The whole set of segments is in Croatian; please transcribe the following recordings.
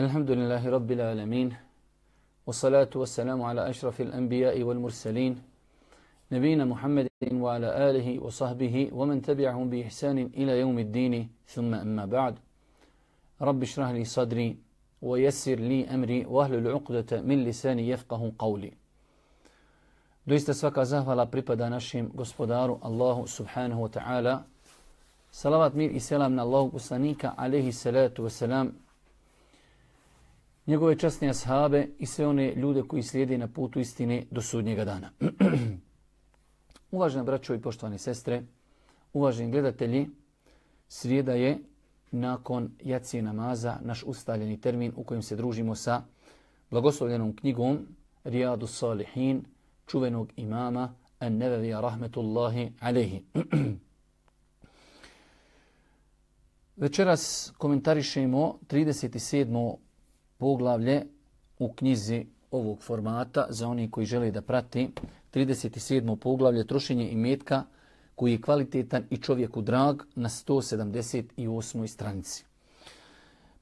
الحمد لله رب العالمين والصلاة والسلام على أشرف الأنبياء والمرسلين نبينا محمد وعلى آله وصحبه ومن تبعهم بإحسان إلى يوم الدين ثم أما بعد رب اشرح لي صدري ويسر لي أمري واهل العقدة من لساني يفقه قولي Doista svaka zahvala pripada našem gospodaru Allahu subhanahu wa ta'ala. Salavat mir i selam na Allahu poslanika alaihi salatu wasalam. Njegove časne ashabe i sve one ljude koji slijede na putu istine do sudnjega dana. Uvažene braćo i poštovane sestre, uvaženi gledatelji, srijeda je nakon jacije namaza naš ustaljeni termin u kojem se družimo sa blagoslovljenom knjigom Rijadu Salihin, čuvenog imama An-Nevevija rahmetullahi alaihi. Večeras komentarišemo 37. poglavlje u knjizi ovog formata za oni koji žele da prati 37. poglavlje trošenje imetka koji je kvalitetan i čovjeku drag na 178. stranici.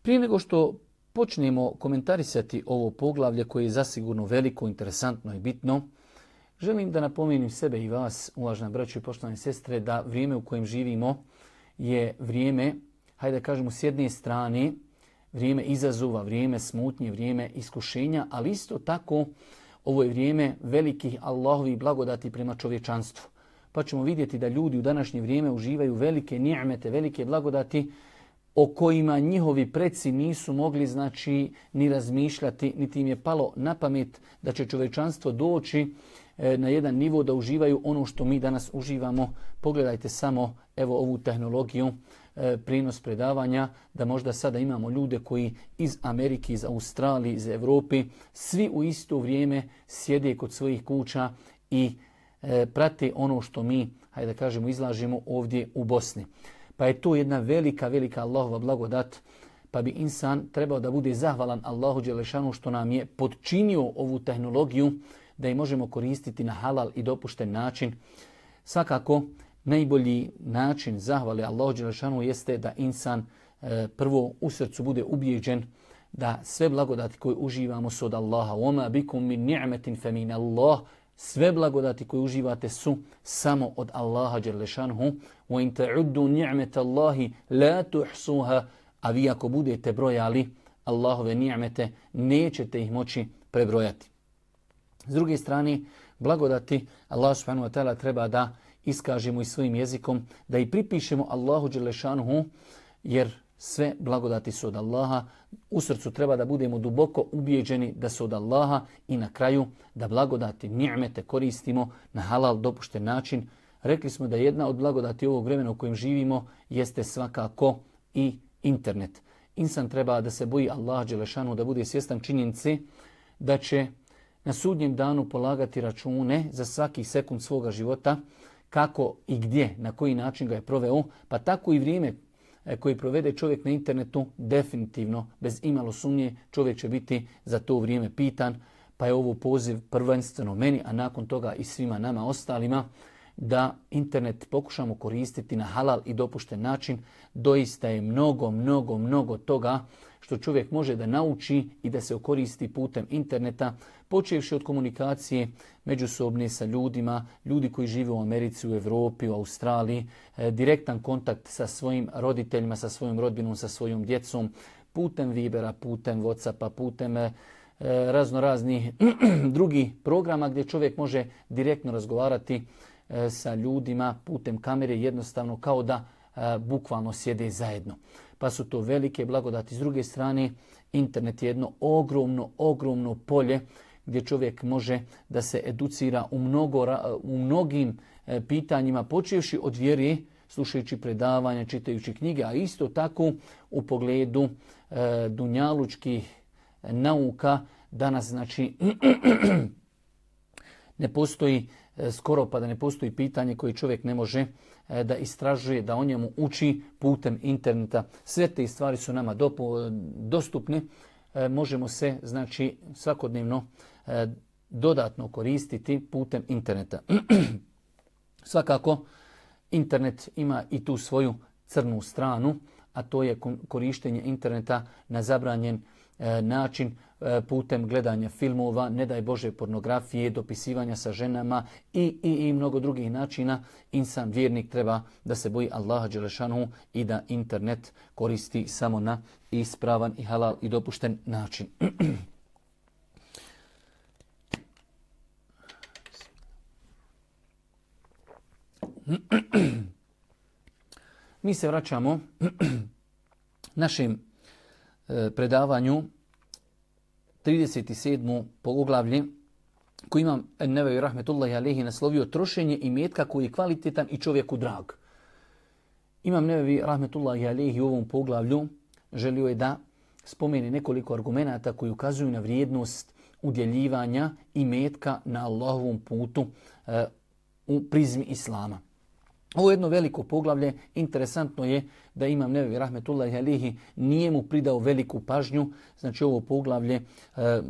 Prije nego što počnemo komentarisati ovo poglavlje koje je zasigurno veliko, interesantno i bitno, Želim da napomenim sebe i vas, uvažena braćo i poštovane sestre, da vrijeme u kojem živimo je vrijeme, hajde da kažemo s jedne strane, vrijeme izazova, vrijeme smutnje, vrijeme iskušenja, ali isto tako ovo je vrijeme velikih Allahovih blagodati prema čovječanstvu. Pa ćemo vidjeti da ljudi u današnje vrijeme uživaju velike nijemete, velike blagodati o kojima njihovi preci nisu mogli znači ni razmišljati, niti im je palo na pamet da će čovječanstvo doći na jedan nivo da uživaju ono što mi danas uživamo. Pogledajte samo evo ovu tehnologiju, prinos predavanja, da možda sada imamo ljude koji iz Amerike, iz Australije, iz Europe, svi u isto vrijeme sjede kod svojih kuća i prate ono što mi, hajde da kažemo, izlažemo ovdje u Bosni. Pa je to jedna velika, velika Allahova blagodat, pa bi insan trebao da bude zahvalan Allahu Đelešanu što nam je podčinio ovu tehnologiju, da je možemo koristiti na halal i dopušten način. Svakako, najbolji način zahvale Allahu Đelešanu jeste da insan e, prvo u srcu bude ubijeđen da sve blagodati koje uživamo su od Allaha. Oma bikum min ni'metin fe min Allah. Sve blagodati koje uživate su samo od Allaha Đelešanu. Wa in ta'uddu ni'met Allahi la tuhsuha. A vi ako budete brojali Allahove ni'mete, nećete ih moći prebrojati. S druge strane, blagodati Allah subhanahu wa ta'ala treba da iskažemo i svojim jezikom, da i pripišemo Allahu Đelešanuhu, jer sve blagodati su od Allaha. U srcu treba da budemo duboko ubijeđeni da su od Allaha i na kraju da blagodati ni'mete koristimo na halal dopušten način. Rekli smo da jedna od blagodati ovog vremena u kojem živimo jeste svakako i internet. Insan treba da se boji Allaha Đelešanu, da bude svjestan činjenice da će na sudnjem danu polagati račune za svaki sekund svoga života, kako i gdje, na koji način ga je proveo, pa tako i vrijeme koji provede čovjek na internetu, definitivno, bez imalo sumnje, čovjek će biti za to vrijeme pitan, pa je ovo poziv prvenstveno meni, a nakon toga i svima nama ostalima, da internet pokušamo koristiti na halal i dopušten način. Doista je mnogo, mnogo, mnogo toga što čovjek može da nauči i da se okoristi putem interneta, počevši od komunikacije međusobne sa ljudima, ljudi koji žive u Americi, u Europi, u Australiji, direktan kontakt sa svojim roditeljima, sa svojom rodbinom, sa svojom djecom, putem Vibera, putem Whatsappa, putem razno raznih drugih programa gdje čovjek može direktno razgovarati sa ljudima putem kamere jednostavno kao da bukvalno sjede zajedno. Pa su to velike blagodati. S druge strane, internet je jedno ogromno, ogromno polje gdje čovjek može da se educira u, mnogo, u mnogim pitanjima, počevši od vjere, slušajući predavanja, čitajući knjige, a isto tako u pogledu e, dunjalučkih nauka. Danas, znači, ne postoji skoro pa da ne postoji pitanje koje čovjek ne može da istražuje, da o njemu uči putem interneta. Sve te stvari su nama dostupne. Možemo se znači svakodnevno dodatno koristiti putem interneta. Svakako, internet ima i tu svoju crnu stranu, a to je korištenje interneta na zabranjen e, način e, putem gledanja filmova, ne daj Bože pornografije, dopisivanja sa ženama i, i, i mnogo drugih načina. Insan vjernik treba da se boji Allaha Đelešanu i da internet koristi samo na ispravan i halal i dopušten način. Mi se vraćamo našem e, predavanju 37. poglavlje koji imam Neveju Rahmetullahi Alehi naslovio trošenje i metka koji je kvalitetan i čovjeku drag. Imam Nevevi Rahmetullahi Alehi u ovom poglavlju želio je da spomene nekoliko argumenata koji ukazuju na vrijednost udjeljivanja i metka na Allahovom putu e, u prizmi Islama. Ovo je jedno veliko poglavlje. Interesantno je da imam Nevi Rahmetullahi Alihi nije mu pridao veliku pažnju. Znači ovo poglavlje e,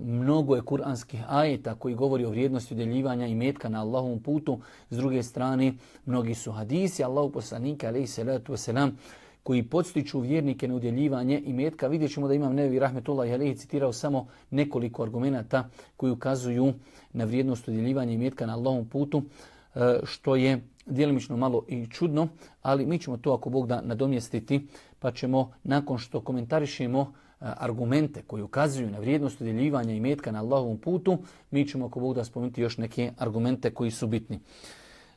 mnogo je kuranskih ajeta koji govori o vrijednosti udjeljivanja i metka na Allahovom putu. S druge strane, mnogi su hadisi Allahu poslanika alihi salatu wasalam koji podstiču vjernike na udjeljivanje i metka. Vidjet ćemo da imam Nevi Rahmetullahi Alihi citirao samo nekoliko argumenata koji ukazuju na vrijednost udjeljivanja i metka na Allahovom putu, E, što je djelimično malo i čudno, ali mi ćemo to ako Bog da nadomjestiti, pa ćemo nakon što komentarišemo e, argumente koji ukazuju na vrijednost udjeljivanja i metka na Allahovom putu, mi ćemo ako Bog da spomenuti još neke argumente koji su bitni.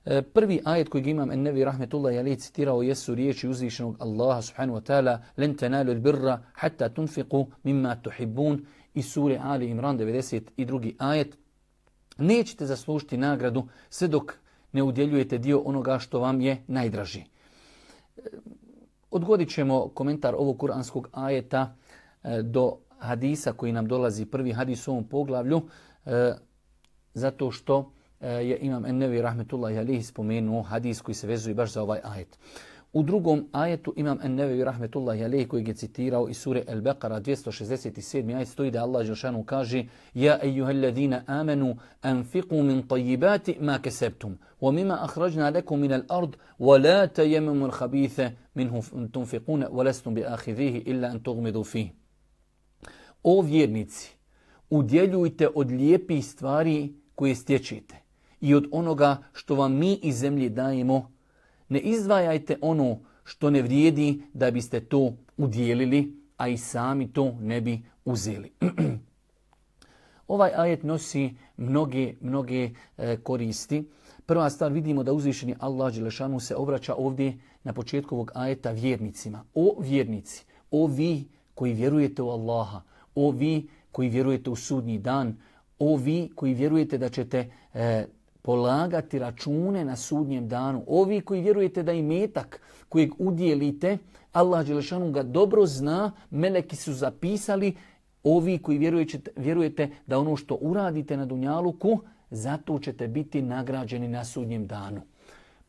E, prvi ajet koji imam Ennevi Rahmetullah je citirao jesu riječi uzvišenog Allaha subhanahu wa ta'ala Len tenalu birra hatta tunfiqu mimma tuhibbun i sure Ali Imran 92. ajet Nećete zaslužiti nagradu sve dok ne udjeljujete dio onoga što vam je najdraži. Odgodit ćemo komentar ovog kuranskog ajeta e, do hadisa koji nam dolazi, prvi hadis u ovom poglavlju, e, zato što e, je Imam Ennevi Rahmetullahi Alihi spomenuo hadis koji se vezuje baš za ovaj ajet. U drugom ajetu imam Ennevi rahmetullahi alejhi koji je citirao iz sure El-Baqara 267. ajet stoji da Allah Žešanu kaže Ja ejuhalladina amanu anfiqu min tajibati ma kesebtum wa mima ahrajna lekum min al-ard wa la tajemamu al-khabitha minhu tunfiquna wa lastum bi ahidhihi illa an tugmidu fih. O vjernici, udjeljujte od lijepih stvari koje stječete i od onoga što vam mi iz zemlje dajemo ne izdvajajte ono što ne vrijedi da biste to udjelili, a i sami to ne bi uzeli. ovaj ajet nosi mnoge, mnoge e, koristi. Prva stvar vidimo da uzvišeni Allah Đelešanu se obraća ovdje na početku ovog ajeta vjernicima. O vjernici, o vi koji vjerujete u Allaha, o vi koji vjerujete u sudnji dan, o vi koji vjerujete da ćete e, polagati račune na sudnjem danu. Ovi koji vjerujete da i metak kojeg udjelite, Allah Đelešanu ga dobro zna, meleki su zapisali, ovi koji vjerujete, vjerujete da ono što uradite na Dunjaluku, zato ćete biti nagrađeni na sudnjem danu.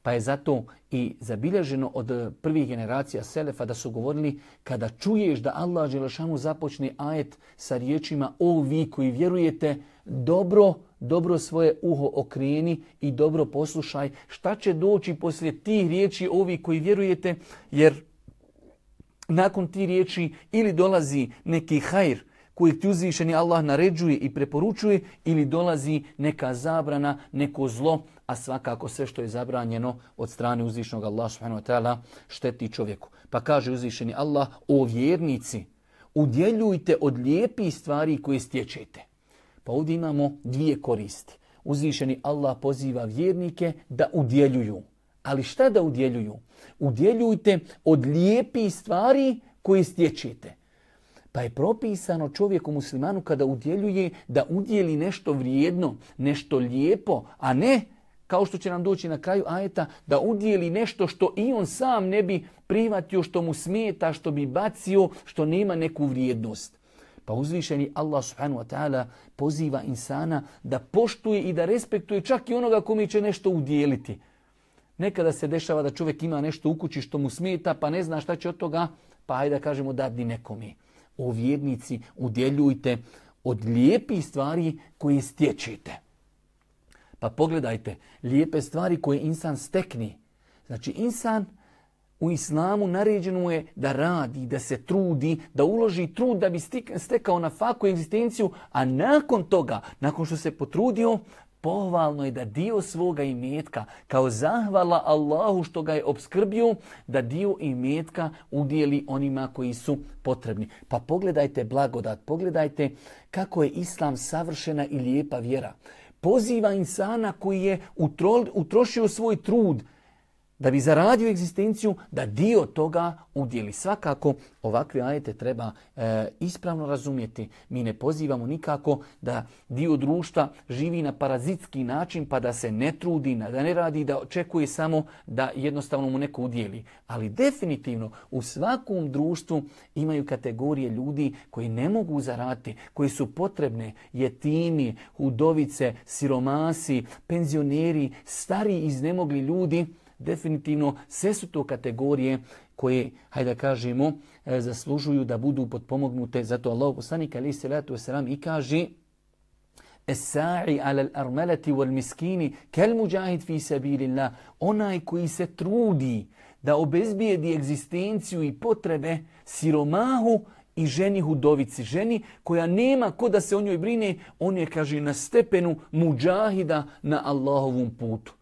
Pa je zato i zabilježeno od prvih generacija Selefa da su govorili kada čuješ da Allah Đelešanu započne ajet sa riječima o vi koji vjerujete, dobro dobro svoje uho okrijeni i dobro poslušaj šta će doći poslije tih riječi ovi koji vjerujete, jer nakon tih riječi ili dolazi neki hajr koji ti uzvišeni Allah naređuje i preporučuje ili dolazi neka zabrana, neko zlo, a svakako sve što je zabranjeno od strane uzvišenog Allah subhanahu šteti čovjeku. Pa kaže uzvišeni Allah, o vjernici, udjeljujte od lijepih stvari koje stječete. Pa ovdje imamo dvije koristi. Uzvišeni Allah poziva vjernike da udjeljuju. Ali šta da udjeljuju? Udjeljujte od lijepih stvari koje stječete. Pa je propisano čovjeku muslimanu kada udjeljuje da udjeli nešto vrijedno, nešto lijepo, a ne kao što će nam doći na kraju ajeta, da udjeli nešto što i on sam ne bi prihvatio, što mu smeta, što bi bacio, što nema neku vrijednost. Pa uzvišeni Allah subhanahu wa ta'ala poziva insana da poštuje i da respektuje čak i onoga kome će nešto udjeliti. Nekada se dešava da čovjek ima nešto u kući što mu smeta pa ne zna šta će od toga, pa hajde da kažemo dadni nekome. O vjernici udjeljujte od lijepih stvari koje stječete. Pa pogledajte, lijepe stvari koje insan stekni. Znači insan u islamu naređeno je da radi, da se trudi, da uloži trud da bi stekao na faku egzistenciju, a nakon toga, nakon što se potrudio, pohvalno je da dio svoga imetka, kao zahvala Allahu što ga je obskrbio, da dio imetka udijeli onima koji su potrebni. Pa pogledajte blagodat, pogledajte kako je Islam savršena i lijepa vjera. Poziva insana koji je utrošio svoj trud, da bi zaradio egzistenciju, da dio toga udjeli. Svakako ovakve ajete treba e, ispravno razumjeti. Mi ne pozivamo nikako da dio društva živi na parazitski način pa da se ne trudi, da ne radi, da očekuje samo da jednostavno mu neko udjeli. Ali definitivno u svakom društvu imaju kategorije ljudi koji ne mogu zaraditi, koji su potrebne, jetini, hudovice, siromasi, penzioneri, stari iznemogli ljudi definitivno sve su to kategorije koje, hajde da kažemo, e, zaslužuju da budu potpomognute. Zato Allah poslanik ali se letu wasalam i kaže Esa'i ala l'armalati wal miskini kel muđahid fi sabilillah. Onaj koji se trudi da obezbijedi egzistenciju i potrebe siromahu i ženi hudovici, ženi koja nema ko da se o njoj brine, on je, kaže, na stepenu muđahida na Allahovom putu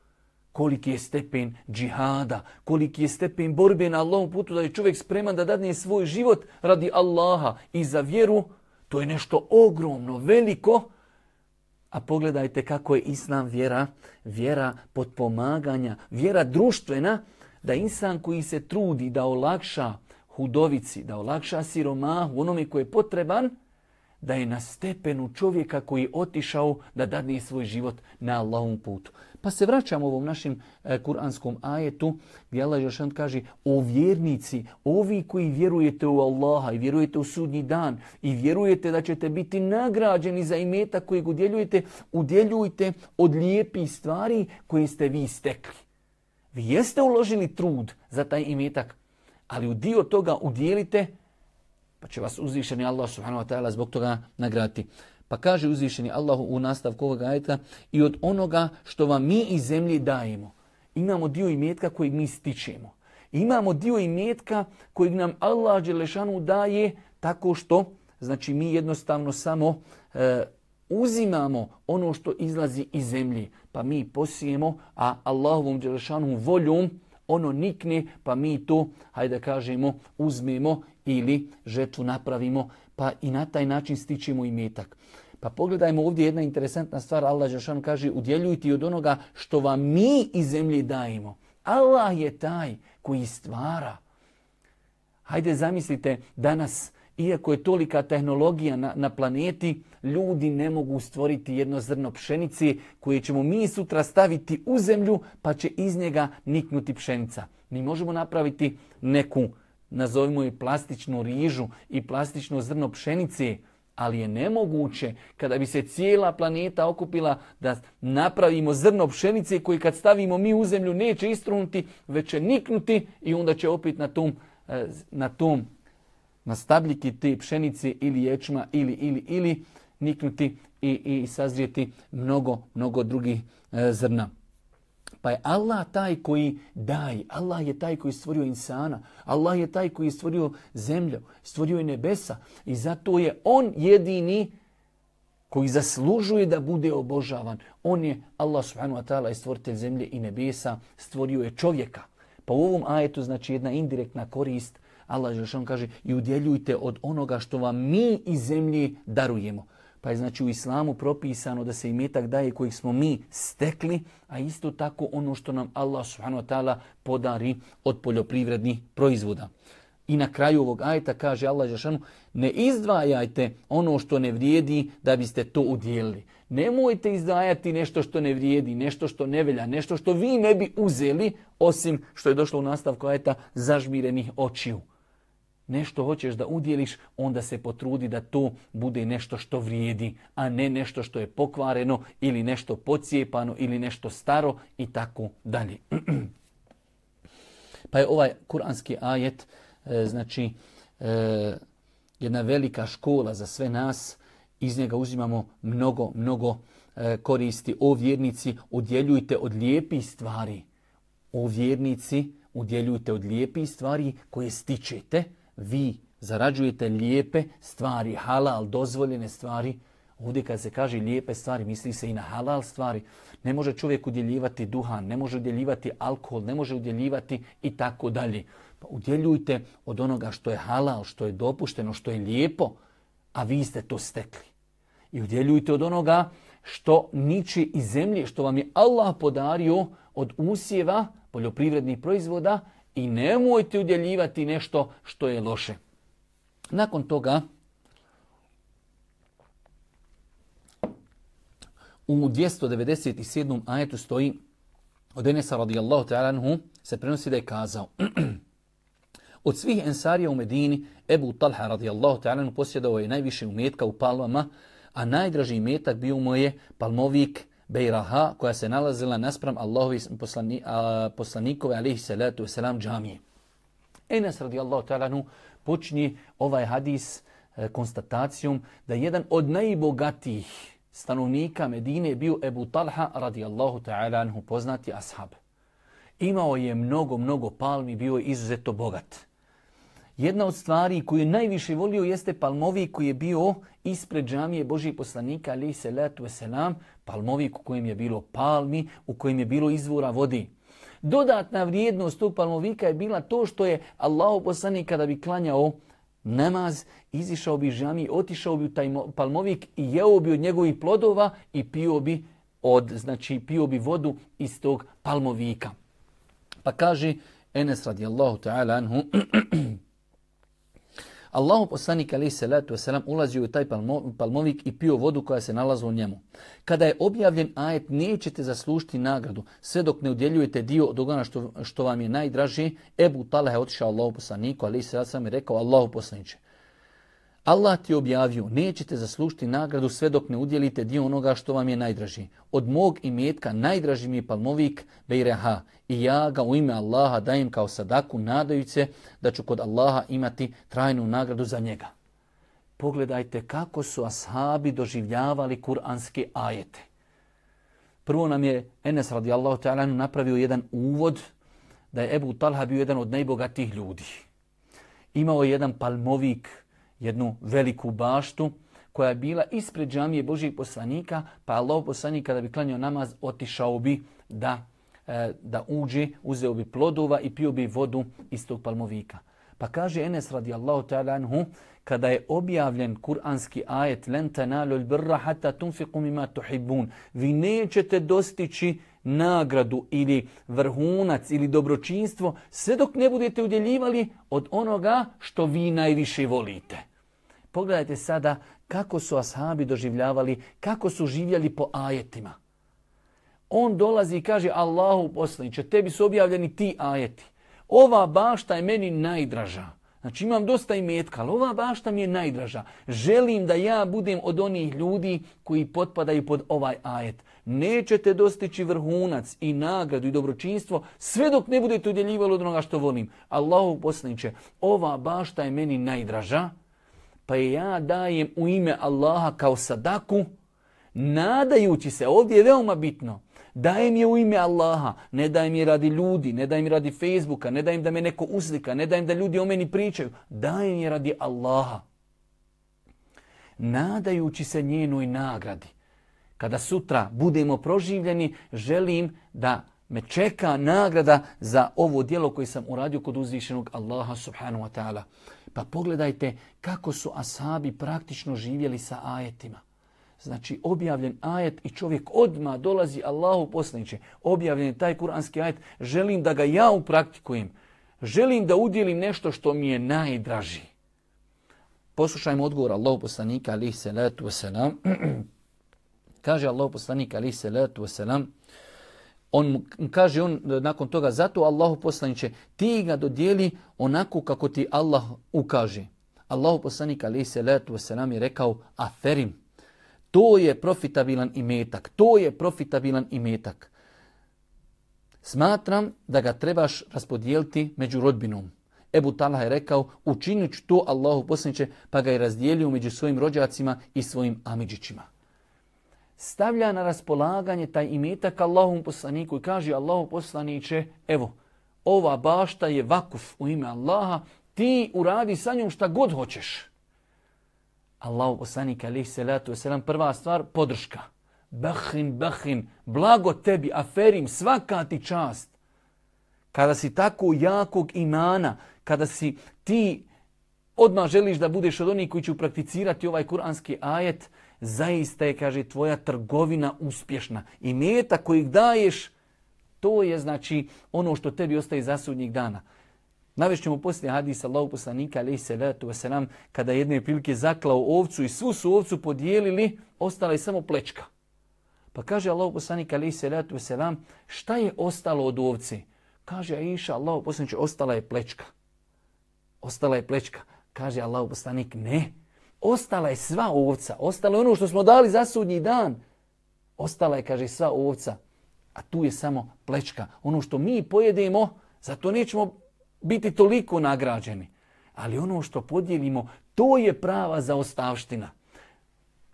koliki je stepen džihada, koliki je stepen borbe na Allahom putu, da je čovjek spreman da dadne svoj život radi Allaha i za vjeru, to je nešto ogromno, veliko. A pogledajte kako je Islam vjera, vjera podpomaganja, vjera društvena, da insan koji se trudi da olakša hudovici, da olakša siromahu, onome koji je potreban, da je na stepenu čovjeka koji je otišao da dadne svoj život na Allahom putu. Pa se vraćamo ovom našim e, kuranskom ajetu gdje Allah Žešan kaže o vjernici, ovi koji vjerujete u Allaha i vjerujete u sudnji dan i vjerujete da ćete biti nagrađeni za imeta kojeg udjeljujete, udjeljujte od lijepih stvari koje ste vi stekli. Vi jeste uložili trud za taj imetak, ali u dio toga udjelite pa će vas uzvišeni Allah subhanahu wa ta'ala zbog toga nagraditi. Pa kaže uzvišeni Allah u nastavku ovoga ajeta i od onoga što vam mi iz zemlje dajemo. Imamo dio imetka kojeg mi stičemo. Imamo dio imetka kojeg nam Allah Đelešanu daje tako što, znači mi jednostavno samo e, uzimamo ono što izlazi iz zemlje. Pa mi posijemo, a Allahovom Đelešanu voljom ono nikne, pa mi to, hajde kažemo, uzmemo ili žetvu napravimo, pa i na taj način stičemo i metak. Pa pogledajmo ovdje jedna interesantna stvar. Allah Žešan kaže udjeljujte od onoga što vam mi iz zemlje dajemo. Allah je taj koji stvara. Hajde zamislite danas, iako je tolika tehnologija na, na planeti, ljudi ne mogu stvoriti jedno zrno pšenice koje ćemo mi sutra staviti u zemlju pa će iz njega niknuti pšenica. Mi možemo napraviti neku nazovimo je plastičnu rižu i plastično zrno pšenice, ali je nemoguće kada bi se cijela planeta okupila da napravimo zrno pšenice koji kad stavimo mi u zemlju neće istrunuti, već će niknuti i onda će opet na tom, e, na tom na stabljiki te pšenice ili ječma ili, ili, ili niknuti i, i sazrijeti mnogo, mnogo drugih e, zrna. Pa je Allah taj koji daje. Allah je taj koji stvorio insana. Allah je taj koji stvorio zemlju, stvorio je nebesa. I zato je on jedini koji zaslužuje da bude obožavan. On je Allah subhanahu wa ta'ala stvoritelj zemlje i nebesa, stvorio je čovjeka. Pa u ovom ajetu znači jedna indirektna korist. Allah je kaže i udjeljujte od onoga što vam mi iz zemlje darujemo. Pa je znači u islamu propisano da se imetak daje kojeg smo mi stekli, a isto tako ono što nam Allah subhanahu wa ta'ala podari od poljoprivrednih proizvoda. I na kraju ovog ajeta kaže Allah Žešanu, ne izdvajajte ono što ne vrijedi da biste to udjelili. Nemojte izdvajati nešto što ne vrijedi, nešto što ne velja, nešto što vi ne bi uzeli, osim što je došlo u nastavku ajeta zažmirenih očiju nešto hoćeš da udjeliš, onda se potrudi da to bude nešto što vrijedi, a ne nešto što je pokvareno ili nešto pocijepano ili nešto staro i tako dalje. pa je ovaj kuranski ajet, e, znači, e, jedna velika škola za sve nas. Iz njega uzimamo mnogo, mnogo e, koristi. O vjernici, udjeljujte od lijepih stvari. O vjernici, udjeljujte od lijepih stvari koje stičete. Vi zarađujete lijepe stvari, halal, dozvoljene stvari. Ovdje kad se kaže lijepe stvari, misli se i na halal stvari. Ne može čovjek udjeljivati duhan, ne može udjeljivati alkohol, ne može udjeljivati i tako dalje. Pa udjeljujte od onoga što je halal, što je dopušteno, što je lijepo, a vi ste to stekli. I udjeljujte od onoga što niči iz zemlje, što vam je Allah podario od usjeva poljoprivrednih proizvoda i nemojte udjeljivati nešto što je loše. Nakon toga, u 297. ajetu stoji od Enesa radijallahu ta'ala se prenosi da je kazao Od svih ensarija u Medini, Ebu Talha radijallahu ta'ala posjedao je najviše umetka u palmama, a najdraži imetak bio mu je palmovik Bejraha koja se nalazila naspram Allahovi poslani, poslanikove alihi salatu wasalam džamije. Enes radijallahu ta'ala počinje ovaj hadis e, konstatacijom da jedan od najbogatijih stanovnika Medine bio Ebu Talha radijallahu ta'ala anhu poznati ashab. Imao je mnogo, mnogo palmi, bio je izuzetno bogat. Jedna od stvari koju je najviše volio jeste palmovik koji je bio ispred džamije Božih poslanika, ali se letu selam, palmovik u kojem je bilo palmi, u kojem je bilo izvora vodi. Dodatna vrijednost tog palmovika je bila to što je Allah poslanik kada bi klanjao namaz, izišao bi džamiji, otišao bi u taj palmovik i jeo bi od njegovih plodova i pio bi od, znači pio bi vodu iz tog palmovika. Pa kaže Enes radijallahu ta'ala anhu Allahu poslanik alaih salatu wasalam ulazio u taj palmovik i pio vodu koja se nalazila u njemu. Kada je objavljen ajet nećete zaslužiti nagradu sve dok ne udjeljujete dio od onoga što, što vam je najdraži, Ebu Talha je otišao Allahu poslaniku alaih salatu wasalam i rekao Allahu poslaniče. Allah ti objavio, nećete zaslužiti nagradu sve dok ne udjelite dio onoga što vam je najdraži. Od mog imetka najdraži mi je palmovik Bejreha i ja ga u ime Allaha dajem kao sadaku nadajući se da ću kod Allaha imati trajnu nagradu za njega. Pogledajte kako su ashabi doživljavali kuranske ajete. Prvo nam je Enes radijallahu ta'ala napravio jedan uvod da je Ebu Talha bio jedan od najbogatijih ljudi. Imao je jedan palmovik jednu veliku baštu koja je bila ispred džamije Božijeg poslanika, pa Allah poslanik kada bi klanio namaz otišao bi da, e, da uđe, uzeo bi plodova i pio bi vodu iz tog palmovika. Pa kaže Enes radijallahu ta'ala anhu, kada je objavljen kuranski ajet len tanalu birra hatta tunfiqu mimma tuhibbun. Vi nećete dostići nagradu ili vrhunac ili dobročinstvo sve dok ne budete udjeljivali od onoga što vi najviše volite. Pogledajte sada kako su ashabi doživljavali, kako su živjeli po ajetima. On dolazi i kaže Allahu poslaniče, tebi su objavljeni ti ajeti. Ova bašta je meni najdraža. Znači imam dosta imetka, ali ova bašta mi je najdraža. Želim da ja budem od onih ljudi koji potpadaju pod ovaj ajet. Nećete dostići vrhunac i nagradu i dobročinstvo sve dok ne budete udjeljivali od onoga što volim. Allahu poslaniče, ova bašta je meni najdraža pa je ja dajem u ime Allaha kao sadaku, nadajući se, ovdje je veoma bitno, dajem je u ime Allaha, ne dajem je radi ljudi, ne dajem je radi Facebooka, ne dajem da me neko uslika, ne dajem da ljudi o meni pričaju, dajem je radi Allaha. Nadajući se njenoj nagradi. Kada sutra budemo proživljeni, želim da me čeka nagrada za ovo dijelo koje sam uradio kod uzvišenog Allaha subhanahu wa ta'ala. Pa pogledajte kako su asabi praktično živjeli sa ajetima. Znači objavljen ajet i čovjek odma dolazi Allahu poslaniče. Objavljen je taj kuranski ajet. Želim da ga ja upraktikujem. Želim da udjelim nešto što mi je najdraži. Poslušajmo odgovor Allahu poslanika alihi salatu wasalam. Kaže Allahu poslanika alihi salatu wasalam on kaže on nakon toga, zato Allahu poslaniće, ti ga dodijeli onako kako ti Allah ukaže. Allahu poslanik ali se letu je rekao, aferim, to je profitabilan imetak, to je profitabilan imetak. Smatram da ga trebaš raspodijeliti među rodbinom. Ebu Talha je rekao, učinit ću to Allahu poslaniće, pa ga je razdijelio među svojim rođacima i svojim amidžićima stavlja na raspolaganje taj imetak Allahom poslaniku i kaže Allahom poslaniće, evo, ova bašta je vakuf u ime Allaha, ti uradi sa njom šta god hoćeš. Allahu poslanik alaih salatu wasalam, prva stvar, podrška. Bahin, bahin, blago tebi, aferim, svaka ti čast. Kada si tako jakog imana, kada si ti odmah želiš da budeš od onih koji će prakticirati ovaj kuranski ajet, zaista je, kaže, tvoja trgovina uspješna. I meta kojih daješ, to je znači ono što tebi ostaje za sudnjeg dana. Navešćemo poslije hadisa Allahu poslanika alaihi salatu wasalam, kada jedne prilike zaklao ovcu i svu su ovcu podijelili, ostala je samo plečka. Pa kaže Allahu poslanik alaihi salatu wasalam, šta je ostalo od ovce? Kaže Aisha, Allahu poslaniče, ostala je plečka. Ostala je plečka. Kaže Allahu poslanik, ne. Ostala je sva ovca. Ostalo je ono što smo dali za sudnji dan. Ostala je, kaže, sva ovca. A tu je samo plečka. Ono što mi pojedemo, zato nećemo biti toliko nagrađeni. Ali ono što podijelimo, to je prava zaostavština.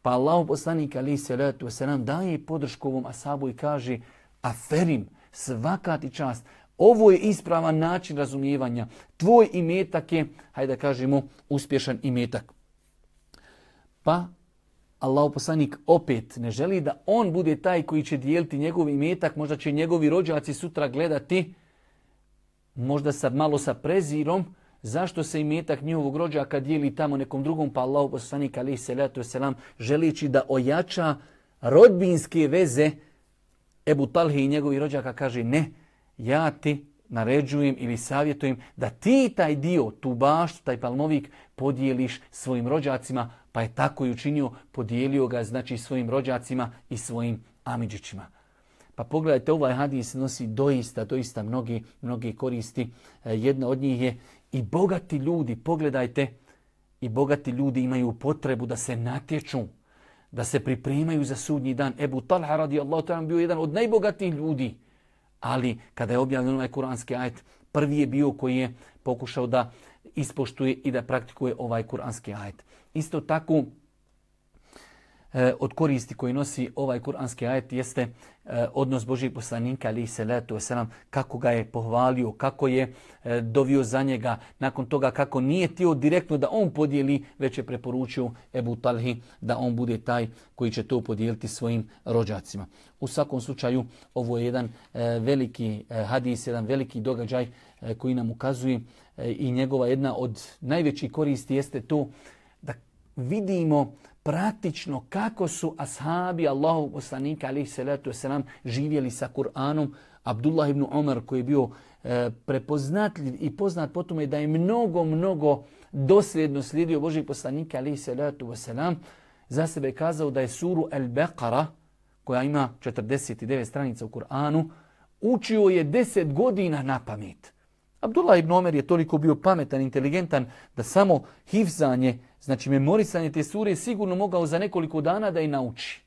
Pa Allah poslanik ali se nam daje podršku ovom asabu i kaže aferim, svaka ti čast. Ovo je ispravan način razumijevanja. Tvoj imetak je, hajde da kažemo, uspješan imetak. Pa Allah poslanik opet ne želi da on bude taj koji će dijeliti njegov imetak, možda će njegovi rođaci sutra gledati možda sa, malo sa prezirom, zašto se imetak njihovog rođaka dijeli tamo nekom drugom, pa Allah poslanik alaih salatu wasalam želići da ojača rodbinske veze. Ebu Talhi i njegovi rođaka kaže ne, ja ti naređujem ili savjetujem da ti taj dio, tu baštu, taj palmovik podijeliš svojim rođacima, pa je tako i učinio, podijelio ga znači svojim rođacima i svojim amidžićima. Pa pogledajte, ovaj hadis nosi doista, doista mnogi, mnogi koristi. E, jedna od njih je i bogati ljudi, pogledajte, i bogati ljudi imaju potrebu da se natječu, da se pripremaju za sudnji dan. Ebu Talha radijallahu ta'ala bio jedan od najbogatijih ljudi. Ali kada je objavljen ovaj kuranski ajet, prvi je bio koji je pokušao da ispoštuje i da praktikuje ovaj kuranski ajet. Isto tako, E, od koristi koji nosi ovaj kuranski ajet jeste e, odnos Božih poslanika ali se letu selam kako ga je pohvalio, kako je e, dovio za njega, nakon toga kako nije tio direktno da on podijeli, već je preporučio Ebu Talhi da on bude taj koji će to podijeliti svojim rođacima. U svakom slučaju ovo je jedan veliki hadis, jedan veliki događaj koji nam ukazuje i njegova jedna od najvećih koristi jeste to vidimo praktično kako su ashabi Allahu poslanika alaihi salatu wasalam živjeli sa Kur'anom. Abdullah ibn Umar koji je bio e, prepoznatljiv i poznat po tome da je mnogo, mnogo dosljedno slijedio Božih poslanika alaihi salatu wasalam, za sebe kazao da je suru Al-Baqara, koja ima 49 stranica u Kur'anu, učio je 10 godina na pamet. Abdullah ibn Omer je toliko bio pametan, inteligentan, da samo hifzanje, znači memorisanje te sure, sigurno mogao za nekoliko dana da i nauči.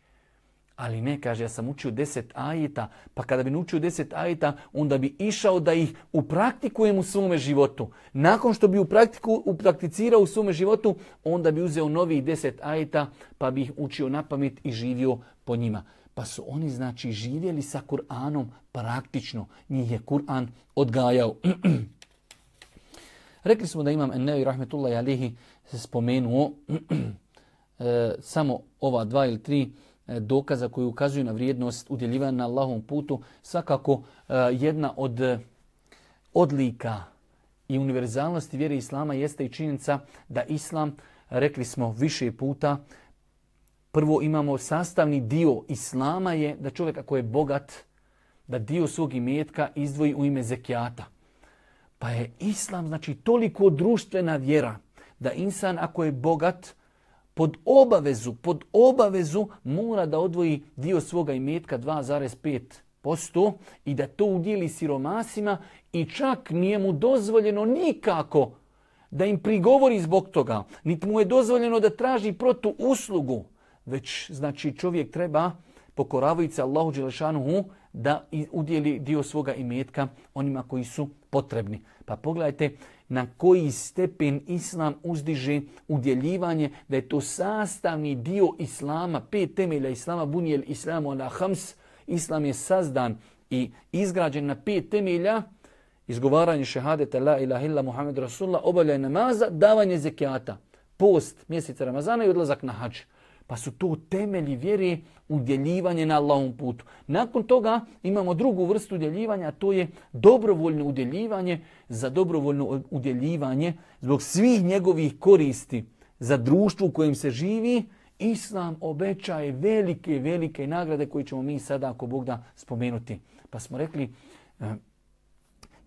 Ali ne, kaže, ja sam učio deset ajeta, pa kada bi naučio deset ajeta, onda bi išao da ih upraktikujem u svome životu. Nakon što bi u praktiku uprakticirao u svome životu, onda bi uzeo novih deset ajeta, pa bi ih učio na pamet i živio po njima. Pa su oni znači živjeli sa Kur'anom praktično. Njih je Kur'an odgajao. Rekli smo da imam Ennevi Rahmetullahi Alihi spomenuo e, samo ova dva ili tri e, dokaza koji ukazuju na vrijednost udjeljivanja na Allahom putu. Svakako e, jedna od odlika i univerzalnosti vjere Islama jeste i činjenica da Islam, rekli smo više puta, Prvo imamo sastavni dio Islama je da čovjek ako je bogat, da dio svog imetka izdvoji u ime zekijata. Pa je Islam znači toliko društvena vjera da insan ako je bogat, pod obavezu, pod obavezu mora da odvoji dio svoga imetka 2,5% i da to udjeli siromasima i čak nije mu dozvoljeno nikako da im prigovori zbog toga. Niti mu je dozvoljeno da traži protu uslugu već znači čovjek treba pokoravajući se Allahu Đelešanuhu da udjeli dio svoga imetka onima koji su potrebni. Pa pogledajte na koji stepen Islam uzdiže udjeljivanje, da je to sastavni dio Islama, pet temelja Islama, bunijel Islamu ala hams, Islam je sazdan i izgrađen na pet temelja izgovaranje šehadeta la ilaha illa Muhammed Rasulullah, obavljanje namaza, davanje zekijata, post mjeseca Ramazana i odlazak na hađ. Pa su to temelji vjere udjeljivanje na Allahom putu. Nakon toga imamo drugu vrstu udjeljivanja, a to je dobrovoljno udjeljivanje. Za dobrovoljno udjeljivanje, zbog svih njegovih koristi za društvo u kojem se živi, Islam obećaje velike, velike nagrade koje ćemo mi sada, ako Bog da, spomenuti. Pa smo rekli, e,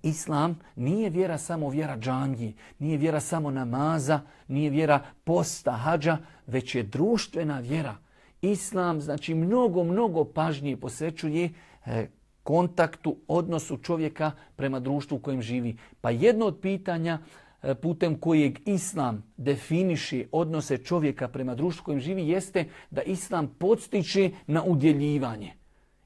Islam nije vjera samo vjera džangi, nije vjera samo namaza, nije vjera posta, hađa, već je društvena vjera. Islam znači mnogo, mnogo pažnje posvećuje e, kontaktu, odnosu čovjeka prema društvu u kojem živi. Pa jedno od pitanja e, putem kojeg Islam definiše odnose čovjeka prema društvu u kojem živi jeste da Islam podstiče na udjeljivanje.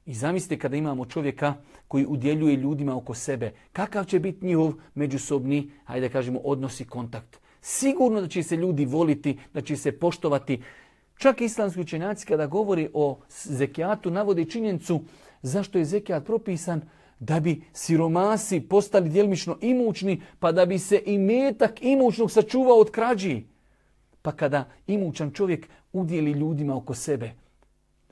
I zamislite kada imamo čovjeka koji udjeljuje ljudima oko sebe, kakav će biti njihov međusobni, hajde kažemo, odnos i kontakt. Sigurno da će se ljudi voliti, da će se poštovati. Čak islamski učenjaci kada govori o zekijatu navode činjenicu zašto je zekijat propisan da bi siromasi postali djelmično imućni, pa da bi se i metak imućnog sačuvao od krađi. Pa kada imućan čovjek udjeli ljudima oko sebe,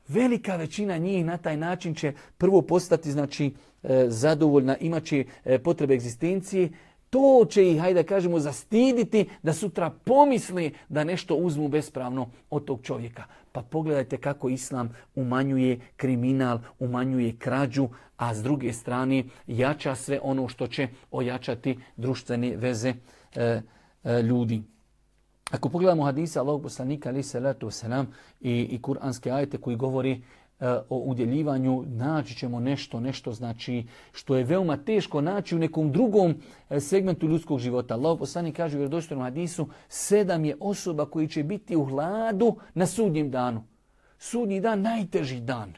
velika većina njih na taj način će prvo postati znači e, zadovoljna, imaće e, potrebe egzistencije, to će ih, hajde kažemo, zastiditi da sutra pomisli da nešto uzmu bespravno od tog čovjeka. Pa pogledajte kako Islam umanjuje kriminal, umanjuje krađu, a s druge strane jača sve ono što će ojačati društvene veze e, e, ljudi. Ako pogledamo hadisa Allahog poslanika ali salatu wasalam i, i kuranske ajete koji govori o udjeljivanju, naći ćemo nešto, nešto znači što je veoma teško naći u nekom drugom e, segmentu ljudskog života. Allah poslanik kaže u vjerodostojnom hadisu, sedam je osoba koji će biti u hladu na sudnjem danu. Sudnji dan najteži dan.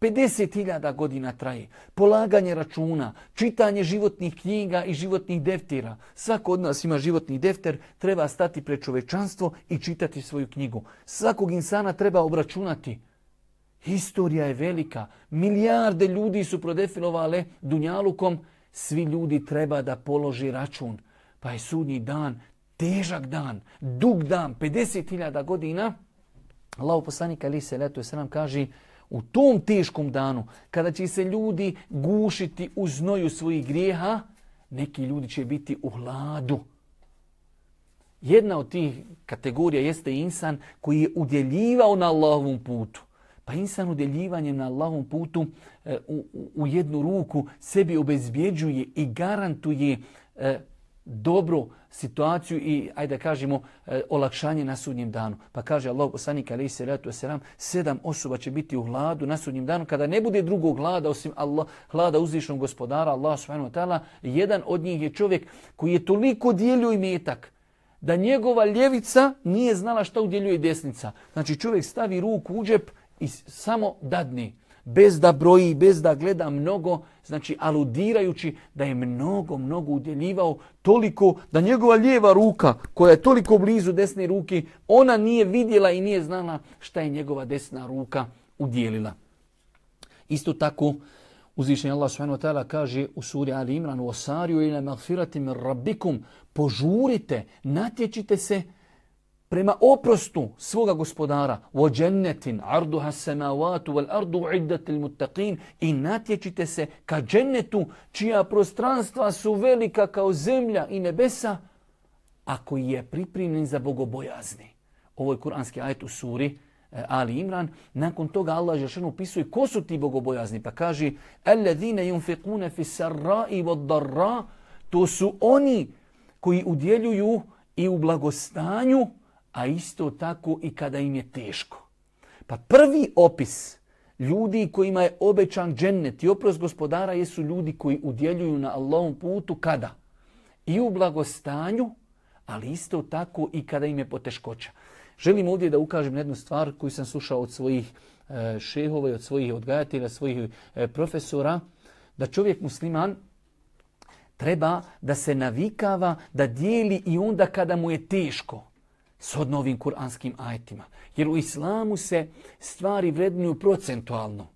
50.000 godina traje. Polaganje računa, čitanje životnih knjiga i životnih deftira. Svako od nas ima životni defter, treba stati pred čovečanstvo i čitati svoju knjigu. Svakog insana treba obračunati. Historija je velika. Milijarde ljudi su prodefinovale Dunjalukom. Svi ljudi treba da položi račun. Pa je sudnji dan, težak dan, dug dan, 50.000 godina. Allah poslanik Ali se letu se nam kaže u tom teškom danu, kada će se ljudi gušiti u znoju svojih grijeha, neki ljudi će biti u hladu. Jedna od tih kategorija jeste insan koji je udjeljivao na Allahovom putu. Pa insan udjeljivanjem na Allahovom putu e, u, u jednu ruku sebi obezbjeđuje i garantuje e, dobru situaciju i, ajde da kažemo, e, olakšanje na sudnjem danu. Pa kaže Allah poslanik alaih salatu wasalam, sedam osoba će biti u hladu na sudnjem danu. Kada ne bude drugog hlada, osim Allah, hlada uzvišnog gospodara, Allah subhanahu wa ta'ala, jedan od njih je čovjek koji je toliko dijelio i metak, da njegova ljevica nije znala šta udjeljuje desnica. Znači čovjek stavi ruku u džep i samo dadni bez da broji, bez da gleda mnogo, znači aludirajući da je mnogo, mnogo udjeljivao toliko da njegova lijeva ruka koja je toliko blizu desne ruke, ona nije vidjela i nije znala šta je njegova desna ruka udjelila. Isto tako uzvišenje Allah ta'ala kaže u suri Ali Imran u osariju ila magfiratim rabbikum požurite, natječite se prema oprostu svoga gospodara o džennetin arduha samavatu wal ardu iddatil muttaqin i natječite se ka džennetu čija prostranstva su velika kao zemlja i nebesa a koji je pripremljen za bogobojazni. Ovo je kuranski ajet u suri eh, Ali Imran. Nakon toga Allah Žešanu opisuje ko su ti bogobojazni. Pa kaže Alladine yunfiqune fi sarra'i wad darra To su oni koji udjeljuju i u blagostanju a isto tako i kada im je teško. Pa prvi opis ljudi kojima je obećan džennet i oprost gospodara jesu ljudi koji udjeljuju na Allahom putu kada? I u blagostanju, ali isto tako i kada im je poteškoća. Želim ovdje da ukažem na jednu stvar koju sam slušao od svojih e, šehova i od svojih odgajatelja, svojih e, profesora, da čovjek musliman treba da se navikava da dijeli i onda kada mu je teško s novim kuranskim ajetima. Jer u islamu se stvari vrednuju procentualno.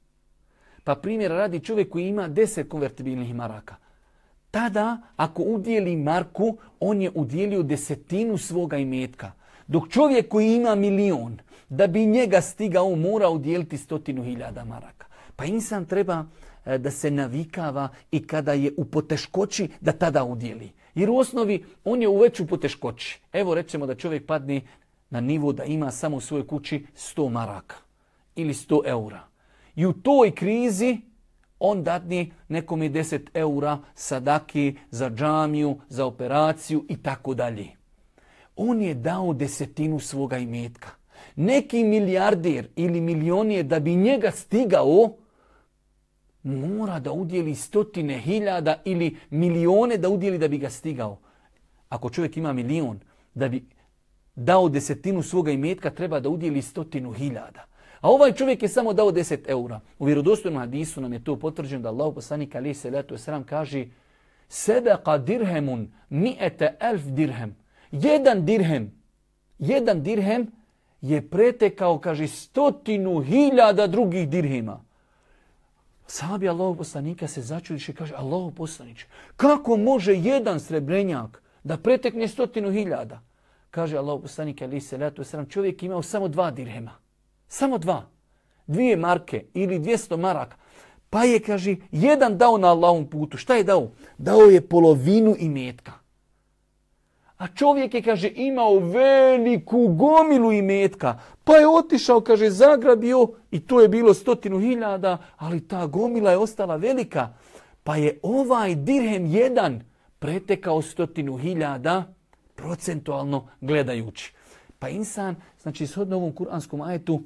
Pa primjer radi čovjek koji ima 10 konvertibilnih maraka. tada ako udjeli marku, on je udjelio desetinu svoga imetka. Dok čovjek koji ima milion, da bi njega stigao, mora udjeliti stotinu hiljada maraka. Pa insan treba e, da se navikava i kada je u poteškoći da tada udjeli. Jer u osnovi on je u veću poteškoći. Evo recimo da čovjek padne na nivo da ima samo u svojoj kući 100 maraka ili 100 eura. I u toj krizi on dadne nekom je 10 eura sadaki za džamiju, za operaciju i tako dalje. On je dao desetinu svoga imetka. Neki milijarder ili milionije da bi njega stigao, mora da udjeli stotine hiljada ili milione da udjeli da bi ga stigao. Ako čovjek ima milion, da bi dao desetinu svoga imetka, treba da udjeli stotinu hiljada. A ovaj čovjek je samo dao 10 eura. U vjerodostojnom hadisu nam je to potvrđeno da Allah poslanik ali se letu sram kaže Sebeqa dirhemun mi'ete elf dirhem. Jedan dirhem, jedan dirhem je pretekao, kaže, stotinu hiljada drugih dirhema. Sahabi Allahog poslanika se začudiše i kaže, Allahog poslaniče, kako može jedan srebrenjak da pretekne stotinu hiljada? Kaže Allahog poslanika, ali se letu sram, čovjek imao samo dva dirhema. Samo dva. Dvije marke ili 200 maraka. Pa je, kaže, jedan dao na Allahom putu. Šta je dao? Dao je polovinu imetka. A čovjek je, kaže, imao veliku gomilu imetka. Pa je otišao, kaže, zagrabio i to je bilo stotinu hiljada, ali ta gomila je ostala velika. Pa je ovaj dirhem jedan pretekao stotinu hiljada procentualno gledajući. Pa insan, znači, shodno ovom kuranskom ajetu,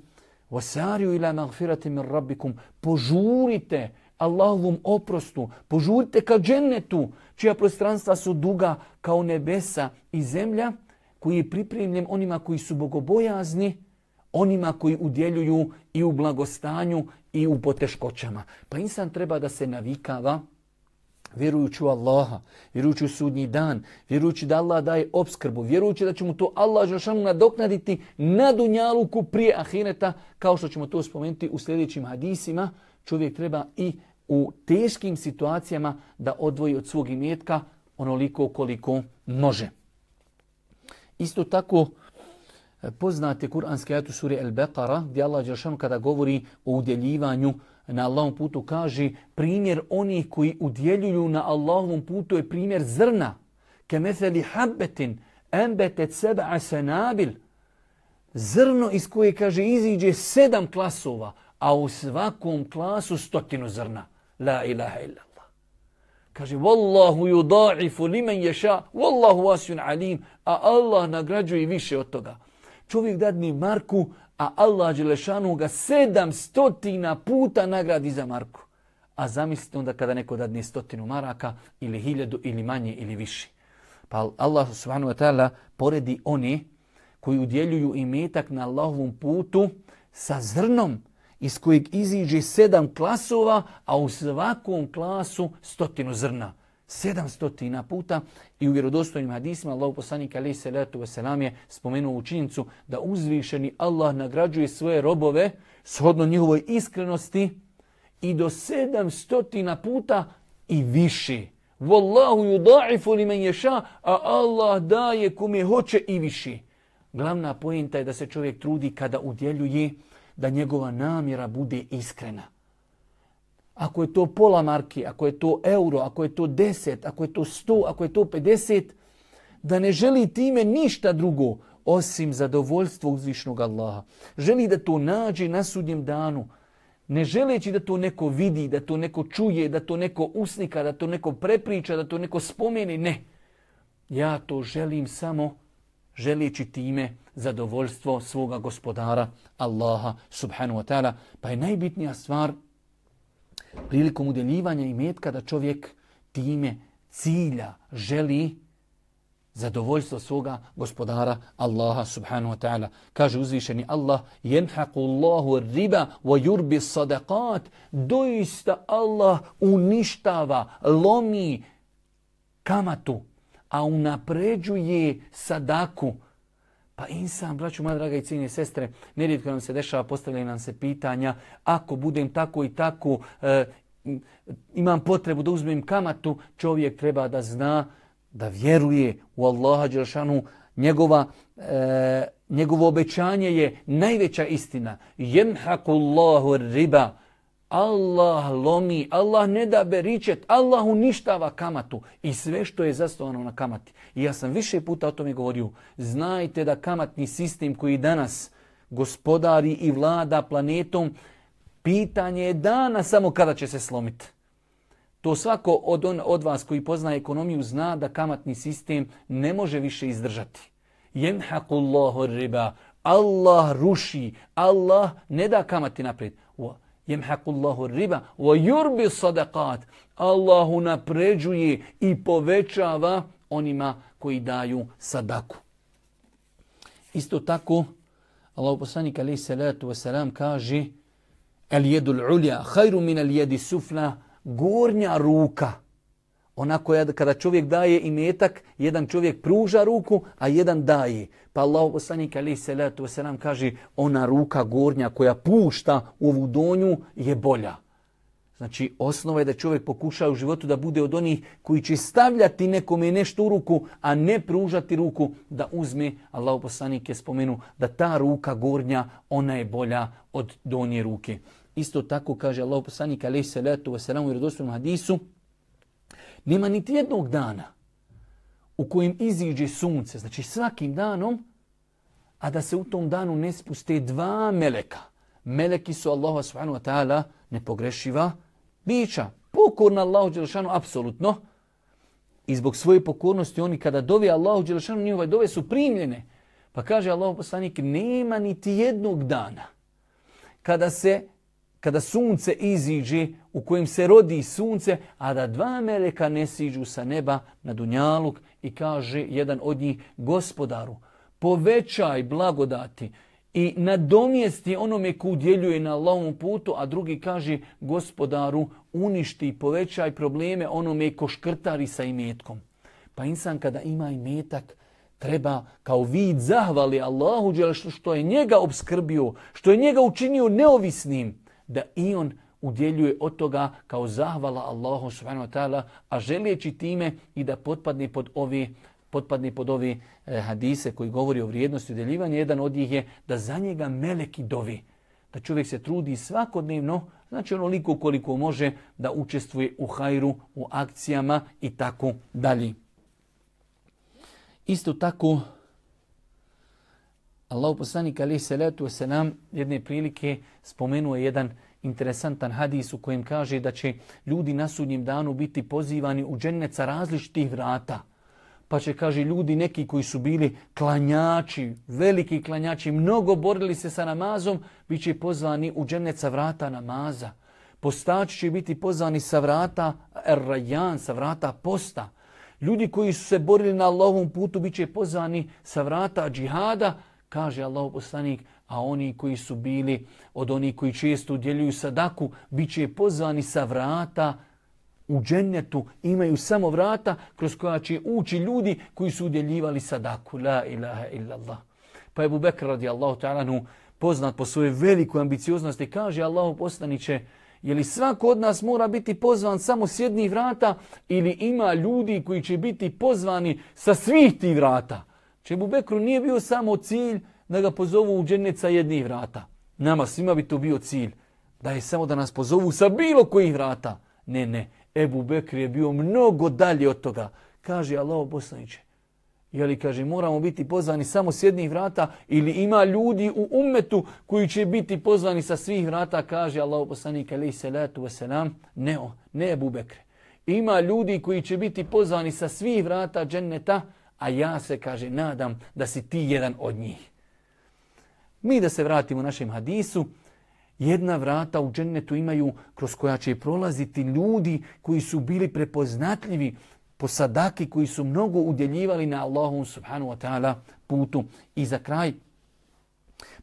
Wasariju ila magfirati min rabbikum. Požurite Allahovom oprostu. Požurite ka džennetu, čija prostranstva su duga kao nebesa i zemlja, koji je pripremljen onima koji su bogobojazni, onima koji udjeljuju i u blagostanju i u poteškoćama. Pa insan treba da se navikava vjerujući u Allaha, vjerujući u sudnji dan, vjerujući da Allah daje obskrbu, vjerujući da će mu to Allah Žešanu nadoknaditi na dunjaluku prije ahireta, kao što ćemo to spomenuti u sljedećim hadisima, čovjek treba i u teškim situacijama da odvoji od svog imetka onoliko koliko može. Isto tako poznate kuranske ajatu suri El-Beqara, gdje Allah Žešanu kada govori o udjeljivanju na Allahom putu kaže primjer onih koji udjeljuju na Allahovom putu je primjer zrna. Ke meseli habbetin embetet seba senabil. Zrno iz koje kaže iziđe sedam klasova, a u svakom klasu stotinu zrna. La ilaha illallah. Kaže, Wallahu yuda'ifu limen ješa, Wallahu wasjun alim, a Allah nagrađuje više od toga. Čovjek dadni Marku, a Allah Đelešanu ga sedam stotina puta nagradi za marku. A zamislite onda kada neko dadne stotinu maraka ili hiljadu ili manje ili više. Pa Allah subhanahu wa ta'ala poredi oni koji udjeljuju imetak na Allahovom putu sa zrnom iz kojeg iziđe sedam klasova, a u svakom klasu stotinu zrna. 700 puta i u vjerodostojnim hadisima Allah poslanik alaihi salatu wasalam je spomenuo učinjicu da uzvišeni Allah nagrađuje svoje robove shodno njihovoj iskrenosti i do 700 puta i više. Wallahu yuda'ifu li men yasha, a Allah daje kome hoće i više. Glavna pojenta je da se čovjek trudi kada udjeljuje da njegova namjera bude iskrena ako je to pola marki, ako je to euro, ako je to 10, ako je to 100, ako je to 50, da ne želi time ništa drugo osim zadovoljstvo uzvišnog Allaha. Želi da to nađe na sudnjem danu, ne želeći da to neko vidi, da to neko čuje, da to neko usnika, da to neko prepriča, da to neko spomeni. Ne. Ja to želim samo želeći time zadovoljstvo svoga gospodara Allaha subhanahu wa ta'ala. Pa je najbitnija stvar prilikom udjeljivanja i metka da čovjek time cilja, želi zadovoljstvo svoga gospodara Allaha subhanahu wa ta'ala. Kaže uzvišeni Allah, jenhaqu Allahu riba wa yurbi sadaqat. Doista Allah uništava, lomi kamatu, a unapređuje sadaku. Pa insan, braću moja draga i cijenje sestre, nerijetko nam se dešava, postavljaju nam se pitanja, ako budem tako i tako, e, imam potrebu da uzmem kamatu, čovjek treba da zna, da vjeruje u Allaha Đelšanu, njegova, e, njegovo obećanje je najveća istina. Jemhakullahu riba. Allah lomi, Allah ne da beričet, Allah uništava kamatu i sve što je zasnovano na kamati. I ja sam više puta o tome govorio. Znajte da kamatni sistem koji danas gospodari i vlada planetom, pitanje je dana samo kada će se slomiti. To svako od, on, od vas koji poznaje ekonomiju zna da kamatni sistem ne može više izdržati. Jemhakullahu riba. Allah ruši. Allah ne da kamati naprijed. Jemhakullahu riba. Wa yurbi sadaqat. Allah napređuje i povećava onima koji daju sadaku. Isto tako, Allah poslanik alaih salatu wasalam kaže El jedul ulja, hajru min el jedi sufla, gornja ruka. Onako je kada čovjek daje imetak, jedan čovjek pruža ruku, a jedan daje. Pa Allah poslanik alaih salatu wasalam kaže ona ruka gornja koja pušta ovu donju je bolja. Znači, osnova je da čovjek pokuša u životu da bude od onih koji će stavljati nekome nešto u ruku, a ne pružati ruku da uzme. Allah poslanik je spomenu da ta ruka gornja, ona je bolja od donje ruke. Isto tako kaže Allah poslanik alaih salatu wasalam u redostojnom hadisu, nema niti jednog dana u kojem iziđe sunce, znači svakim danom, a da se u tom danu ne spuste dva meleka. Meleki su Allah subhanahu wa ta'ala nepogrešiva bića. Pokorna Allahu Đelešanu, apsolutno. I zbog svoje pokornosti oni kada dove Allahu Đelešanu, njihove dove su primljene. Pa kaže Allah poslanik, nema niti jednog dana kada se kada sunce iziđe, u kojem se rodi sunce, a da dva meleka ne siđu sa neba na Dunjaluk i kaže jedan od njih, gospodaru, povećaj blagodati i nadomjesti onome ko udjeljuje na Allahovom putu, a drugi kaže gospodaru uništi i povećaj probleme onome ko škrtari sa imetkom. Pa insan kada ima imetak, treba kao vid zahvali Allahu što je njega obskrbio, što je njega učinio neovisnim, da i on udjeljuje od toga kao zahvala Allahu subhanahu wa ta'ala, a želijeći time i da potpadne pod ovi potpadne pod ovi e, hadise koji govori o vrijednosti udjeljivanja. Jedan od njih je da za njega meleki dovi. Da čovjek se trudi svakodnevno, znači onoliko koliko može da učestvuje u hajru, u akcijama i tako dalje. Isto tako, Allah poslanik alaih salatu wasalam jedne prilike spomenuo jedan interesantan hadis u kojem kaže da će ljudi na sudnjem danu biti pozivani u dženneca različitih vrata – pa će, kaže, ljudi neki koji su bili klanjači, veliki klanjači, mnogo borili se sa namazom, bit će pozvani u džennet vrata namaza. Postači će biti pozvani sa vrata rajan, sa vrata posta. Ljudi koji su se borili na Allahovom putu bit će pozvani sa vrata džihada, kaže Allah poslanik, a oni koji su bili od onih koji često udjeljuju sadaku, bit će pozvani sa vrata u džennetu imaju samo vrata kroz koja će ući ljudi koji su udjeljivali sadaku. La ilaha illallah. Pa Ebu Bekr radijallahu ta'ala poznat po svojoj velikoj ambicioznosti kaže Allahu poslaniće je li svako od nas mora biti pozvan samo s jednih vrata ili ima ljudi koji će biti pozvani sa svih tih vrata. Če Ebu Bekru nije bio samo cilj da ga pozovu u džennet sa jednih vrata. Nama svima bi to bio cilj. Da je samo da nas pozovu sa bilo kojih vrata. Ne, ne. Ebu Bekr je bio mnogo dalje od toga. Kaže Allah je li kaže moramo biti pozvani samo s jednih vrata ili ima ljudi u ummetu koji će biti pozvani sa svih vrata, kaže Allah poslanik alaih salatu wasalam, ne, ne Ebu Bekr. Ima ljudi koji će biti pozvani sa svih vrata dženneta, a ja se, kaže, nadam da si ti jedan od njih. Mi da se vratimo našem hadisu, jedna vrata u džennetu imaju kroz koja će prolaziti ljudi koji su bili prepoznatljivi po sadaki koji su mnogo udjeljivali na Allahu subhanahu wa ta'ala putu. I za kraj,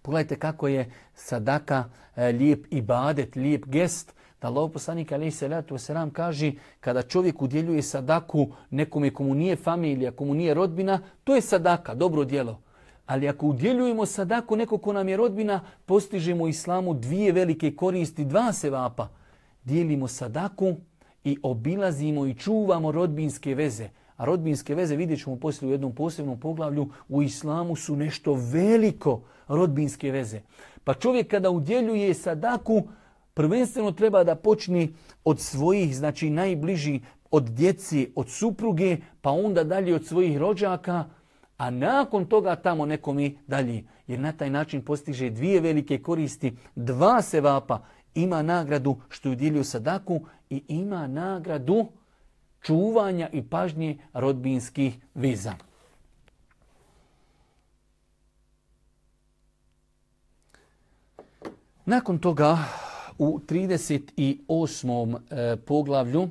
pogledajte kako je sadaka e, lijep ibadet, lijep gest, da Allah poslanik alaihi salatu wasalam kaže kada čovjek udjeljuje sadaku nekome komu nije familija, komu nije rodbina, to je sadaka, dobro djelo. Ali ako udjeljujemo sadaku neko ko nam je rodbina, postižemo islamu dvije velike koristi, dva sevapa. dijelimo sadaku i obilazimo i čuvamo rodbinske veze. A rodbinske veze vidjet ćemo poslije u jednom posebnom poglavlju u islamu su nešto veliko rodbinske veze. Pa čovjek kada udjeljuje sadaku prvenstveno treba da počne od svojih, znači najbliži, od djeci, od supruge, pa onda dalje od svojih rođaka, a nakon toga tamo nekom dalje. Jer na taj način postiže dvije velike koristi, dva sevapa, ima nagradu što je udjelio sadaku i ima nagradu čuvanja i pažnje rodbinskih veza. Nakon toga u 38. E, poglavlju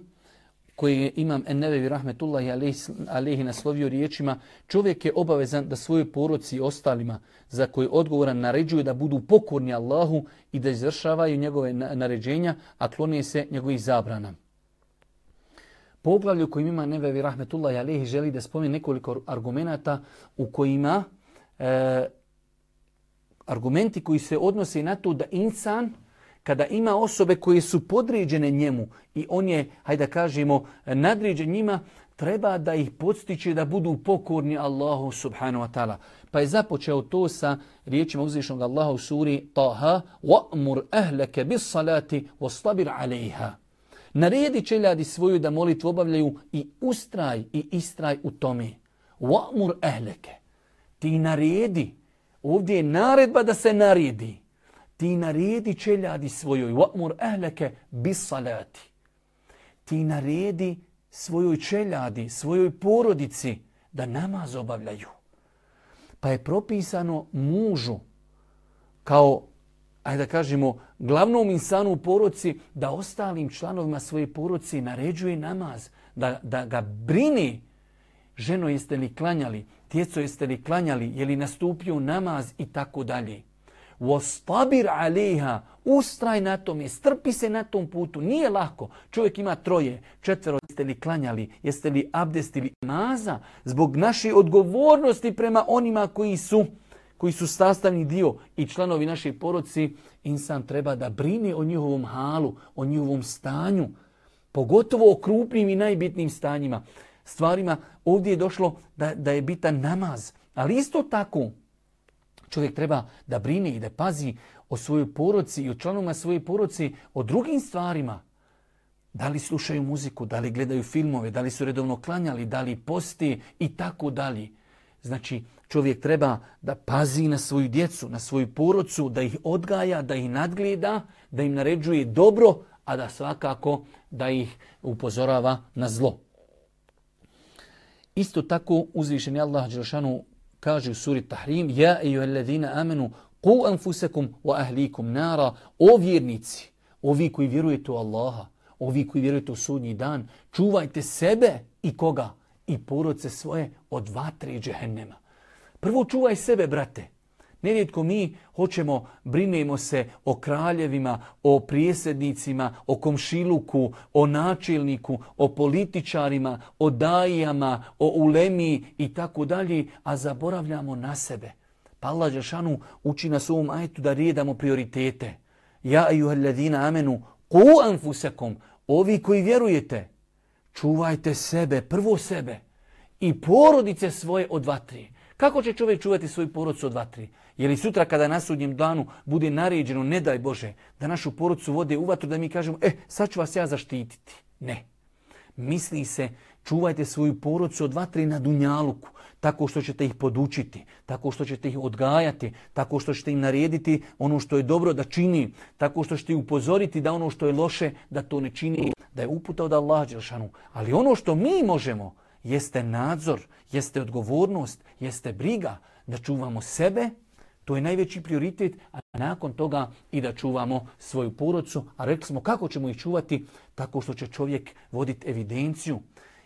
koji je imam Ennevevi rahmetullahi alihi naslovio riječima čovjek je obavezan da svojoj poroci i ostalima za koje odgovoran naređuje da budu pokorni Allahu i da izvršavaju njegove naređenja, a klonije se njegovih zabrana. Poglavlju kojim ima Nevevi rahmetullahi alihi želi da spomene nekoliko argumenata u kojima e, argumenti koji se odnose na to da insan kada ima osobe koje su podređene njemu i on je, hajde da kažemo, nadređen njima, treba da ih podstiče da budu pokorni Allahu subhanahu wa ta'ala. Pa je započeo to sa riječima uzvišnog Allaha u suri Taha وَأْمُرْ أَهْلَكَ بِالصَّلَاتِ وَصْطَبِرْ عَلَيْهَا Naredi čeljadi svoju da molitvu obavljaju i ustraj i istraj u tome. وَأْمُرْ أَهْلَكَ Ti naredi. Ovdje je naredba da se naredi ti naredi čeljadi svojoj wa'mur ahleke bis salati. Ti naredi svojoj čeljadi, svojoj porodici da namaz obavljaju. Pa je propisano mužu kao, ajde da kažemo, glavnom insanu u porodci da ostalim članovima svoje porodci naređuje namaz, da, da ga brini. Ženo jeste li klanjali, djeco jeste li klanjali, je li nastupio namaz i tako dalje. Vostabir aliha, ustraj na tome, strpi se na tom putu. Nije lako. Čovjek ima troje, četvero, jeste li klanjali, jeste li abdestili maza zbog naše odgovornosti prema onima koji su koji su sastavni dio i članovi naše porodci, insan treba da brine o njihovom halu, o njihovom stanju, pogotovo o krupnim i najbitnim stanjima. Stvarima ovdje je došlo da, da je bitan namaz, ali isto tako Čovjek treba da brine i da pazi o svojoj poroci i o članovima svoje poroci, o drugim stvarima. Da li slušaju muziku, da li gledaju filmove, da li su redovno klanjali, da li posti i tako dalje. Znači, čovjek treba da pazi na svoju djecu, na svoju porocu, da ih odgaja, da ih nadgleda, da im naređuje dobro, a da svakako da ih upozorava na zlo. Isto tako uzvišeni Allah Đelšanu kaže u suri Tahrim, ja i alladhina amenu, ku anfusakum wa ahlikum nara, o vjernici, ovi koji vjerujete u Allaha, ovi koji vjerujete u sudnji dan, čuvajte sebe i koga? I porodce svoje od vatre i džehennema. Prvo čuvaj sebe, brate. Nerijetko mi hoćemo, brinemo se o kraljevima, o prijesednicima, o komšiluku, o načelniku, o političarima, o dajama, o ulemi i tako dalje, a zaboravljamo na sebe. Pa Allah Đešanu uči nas ovom ajetu da rijedamo prioritete. Ja i uhalladina amenu, ku anfusekom, ovi koji vjerujete, čuvajte sebe, prvo sebe i porodice svoje od vatri. Kako će čovjek čuvati svoju porodcu od vatri? Je li sutra kada na sudnjem danu bude naređeno, ne daj Bože, da našu porodcu vode u vatru, da mi kažemo, e, sad ću vas ja zaštititi. Ne. Misli se, čuvajte svoju porodcu od vatri na dunjaluku, tako što ćete ih podučiti, tako što ćete ih odgajati, tako što ćete im narediti ono što je dobro da čini, tako što ćete ih upozoriti da ono što je loše da to ne čini, da je uputa od Allaha Đelšanu. Ali ono što mi možemo jeste nadzor, jeste odgovornost, jeste briga da čuvamo sebe, to je najveći prioritet, a nakon toga i da čuvamo svoju porodcu. A rekli smo kako ćemo ih čuvati? Tako što će čovjek voditi evidenciju.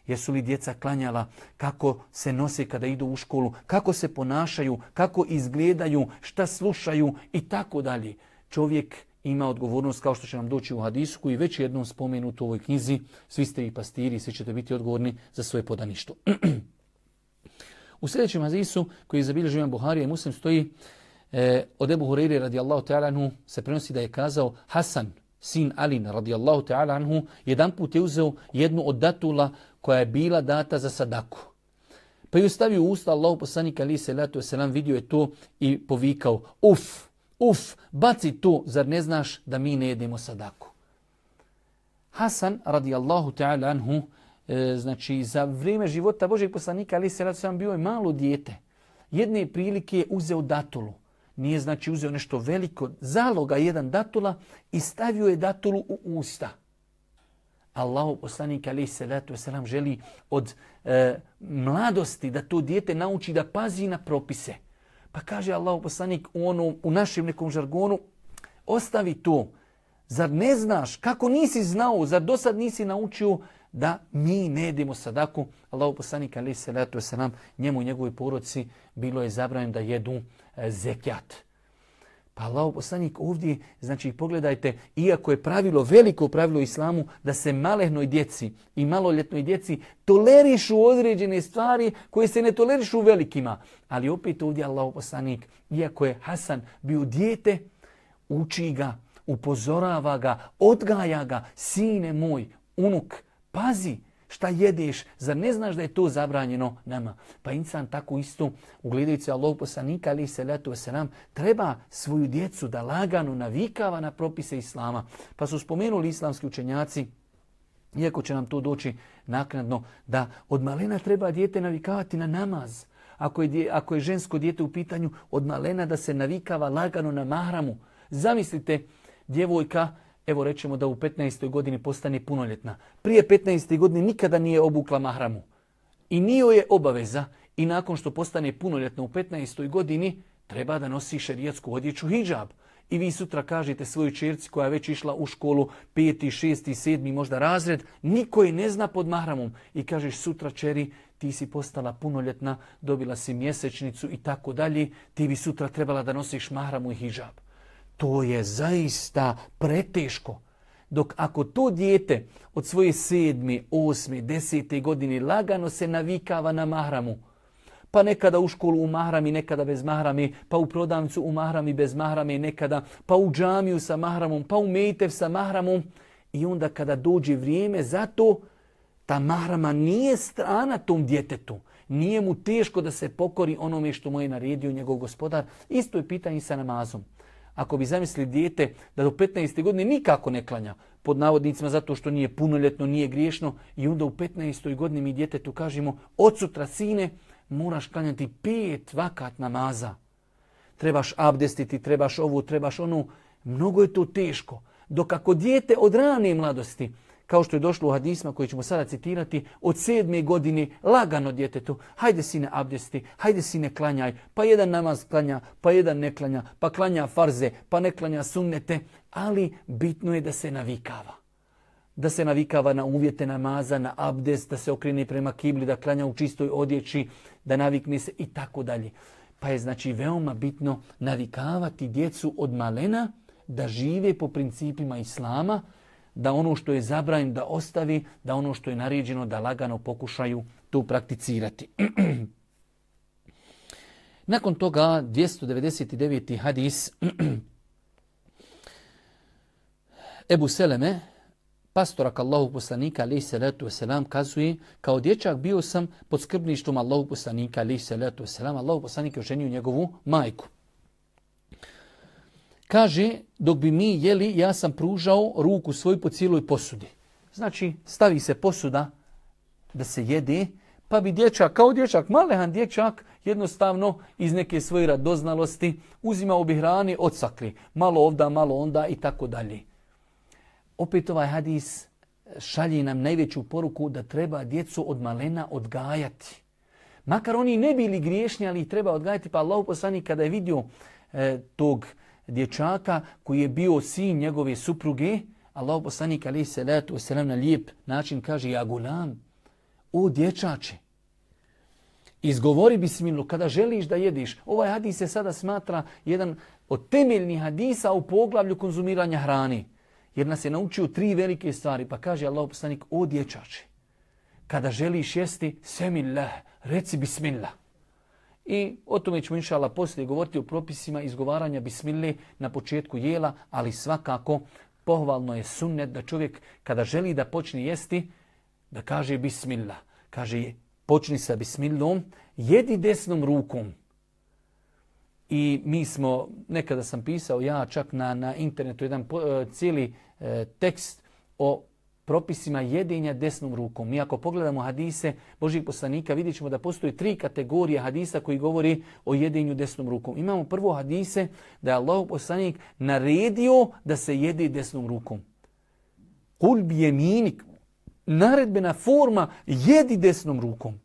Jesu li djeca klanjala, kako se nose kada idu u školu, kako se ponašaju, kako izgledaju, šta slušaju i tako dalje. Čovjek ima odgovornost kao što će nam doći u hadisu koji već jednom spomenut u ovoj knjizi. Svi ste i pastiri, svi ćete biti odgovorni za svoje podaništvo. u sljedećem hadisu koji je zabilježio Buharija i Muslim stoji E, od Ebu Hureyri radijallahu ta'ala se prenosi da je kazao Hasan, sin Alin radijallahu ta'ala anhu, jedan put je uzeo jednu od datula koja je bila data za sadaku. Pa ju stavio u usta Allahu poslanik ali se letu selam vidio je to i povikao uf, uf, baci to, zar ne znaš da mi ne jedemo sadaku. Hasan radijallahu ta'ala anhu, e, znači za vrijeme života Božeg poslanika ali se letu bio je malo dijete. Jedne prilike je uzeo datulu nije znači uzeo nešto veliko, zaloga jedan datula i stavio je datulu u usta. Allahu poslanik alaih salatu wasalam želi od e, mladosti da to dijete nauči da pazi na propise. Pa kaže Allahu poslanik u, onom, u našem nekom žargonu, ostavi to. Zar ne znaš, kako nisi znao, zar do sad nisi naučio da mi ne jedemo sadaku? Allahu poslanik alaih salatu wasalam, njemu i njegovoj poroci bilo je zabranjeno da jedu E, zekjat. Pa Allah poslanik ovdje, znači pogledajte, iako je pravilo, veliko pravilo islamu, da se malehnoj djeci i maloljetnoj djeci tolerišu određene stvari koje se ne tolerišu velikima. Ali opet ovdje Allah poslanik, iako je Hasan bio dijete, uči ga, upozorava ga, odgaja ga, sine moj, unuk, pazi, Šta jedeš? Zar ne znaš da je to zabranjeno nama? Pa insan tako isto, ugledajući Allah poslanika ali se letu nam treba svoju djecu da lagano navikava na propise Islama. Pa su spomenuli islamski učenjaci, iako će nam to doći naknadno, da od malena treba dijete navikavati na namaz. Ako je, ako je žensko dijete u pitanju, od malena da se navikava lagano na mahramu. Zamislite, djevojka evo rećemo da u 15. godini postane punoljetna. Prije 15. godine nikada nije obukla mahramu. I nije je obaveza i nakon što postane punoljetna u 15. godini treba da nosi šerijatsku odjeću hijab. I vi sutra kažete svojoj čerci koja je već išla u školu peti, šesti, sedmi možda razred, niko je ne zna pod mahramom. I kažeš sutra čeri ti si postala punoljetna, dobila si mjesečnicu i tako dalje, ti bi sutra trebala da nosiš mahramu i hijab. To je zaista preteško. Dok ako to dijete od svoje sedme, osme, desete godine lagano se navikava na mahramu, pa nekada u školu u mahrami, nekada bez mahrami, pa u prodavnicu u mahrami bez mahrame, nekada pa u džamiju sa mahramom, pa u mejtev sa mahramom. I onda kada dođe vrijeme za to, ta mahrama nije strana tom djetetu. Nije mu teško da se pokori onome što mu je naredio njegov gospodar. Isto je pitanje sa namazom. Ako bi zamislili dijete da do 15. godine nikako ne klanja, pod navodnicima zato što nije punoljetno, nije griješno, i onda u 15. godini mi djetetu kažemo, od sutra sine, moraš klanjati pet vakat namaza. Trebaš abdestiti, trebaš ovu, trebaš onu. Mnogo je to teško. Dok ako dijete od rane mladosti kao što je došlo u hadisma koji ćemo sada citirati, od sedme godine lagano djetetu, hajde sine abdesti, hajde sine klanjaj, pa jedan namaz klanja, pa jedan ne klanja, pa klanja farze, pa ne klanja sunnete, ali bitno je da se navikava. Da se navikava na uvjete namaza, na abdest, da se okrene prema kibli, da klanja u čistoj odjeći, da navikne se i tako dalje. Pa je znači veoma bitno navikavati djecu od malena da žive po principima Islama, da ono što je zabranjeno da ostavi, da ono što je naređeno da lagano pokušaju to prakticirati. Nakon toga 299. hadis Ebu Seleme, pastorak Allahu poslanika alaih salatu wasalam, kazuje kao dječak bio sam pod skrbništvom Allahu poslanika alaih salatu wasalam. Allahu poslanik je oženio njegovu majku. Kaže, dok bi mi jeli, ja sam pružao ruku svoju po cijeloj posudi. Znači, stavi se posuda da se jede, pa bi dječak, kao dječak, malehan dječak, jednostavno iz neke svoje radoznalosti uzimao bi hrani, odsakli. Malo ovda, malo onda i tako dalje. Opet ovaj hadis šalje nam najveću poruku da treba djecu od malena odgajati. Makar oni ne bili griješni, ali treba odgajati. Pa Allah poslanik kada je vidio e, tog dječaka koji je bio sin njegove supruge, Allah poslanik alaih salatu wasalam na lijep način kaže ja gulam, o dječače, izgovori bismilu kada želiš da jediš. Ovaj hadis se sada smatra jedan od temeljnih hadisa u poglavlju konzumiranja hrane. Jer nas je naučio tri velike stvari. Pa kaže Allah poslanik, o dječače, kada želiš jesti, semillah, reci bismillah. I o tome ćemo inšala poslije govoriti o propisima izgovaranja bismile na početku jela, ali svakako pohvalno je sunnet da čovjek kada želi da počne jesti, da kaže bismillah. Kaže počni sa bismillom, jedi desnom rukom. I mi smo, nekada sam pisao ja čak na, na internetu jedan e, cijeli e, tekst o propisima jedenja desnom rukom. Mi ako pogledamo hadise Božih poslanika vidjet ćemo da postoji tri kategorije hadisa koji govori o jedenju desnom rukom. Imamo prvo hadise da je Allah poslanik naredio da se jede desnom rukom. Kul bi jeminik, naredbena forma jedi desnom rukom.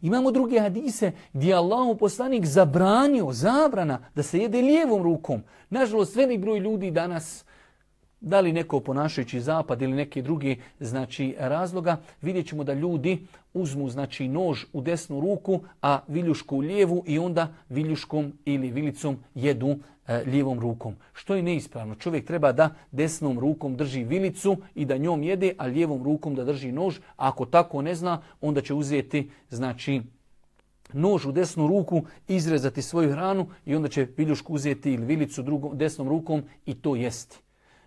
Imamo druge hadise gdje je Allah poslanik zabranio, zabrana da se jede lijevom rukom. Nažalost, velik broj ljudi danas da li neko ponašajući zapad ili neki drugi znači razloga, vidjet ćemo da ljudi uzmu znači nož u desnu ruku, a viljušku u lijevu i onda viljuškom ili vilicom jedu e, lijevom rukom. Što je neispravno? Čovjek treba da desnom rukom drži vilicu i da njom jede, a lijevom rukom da drži nož. A ako tako ne zna, onda će uzeti znači nož u desnu ruku, izrezati svoju hranu i onda će viljušku uzeti ili vilicu drugom, desnom rukom i to jesti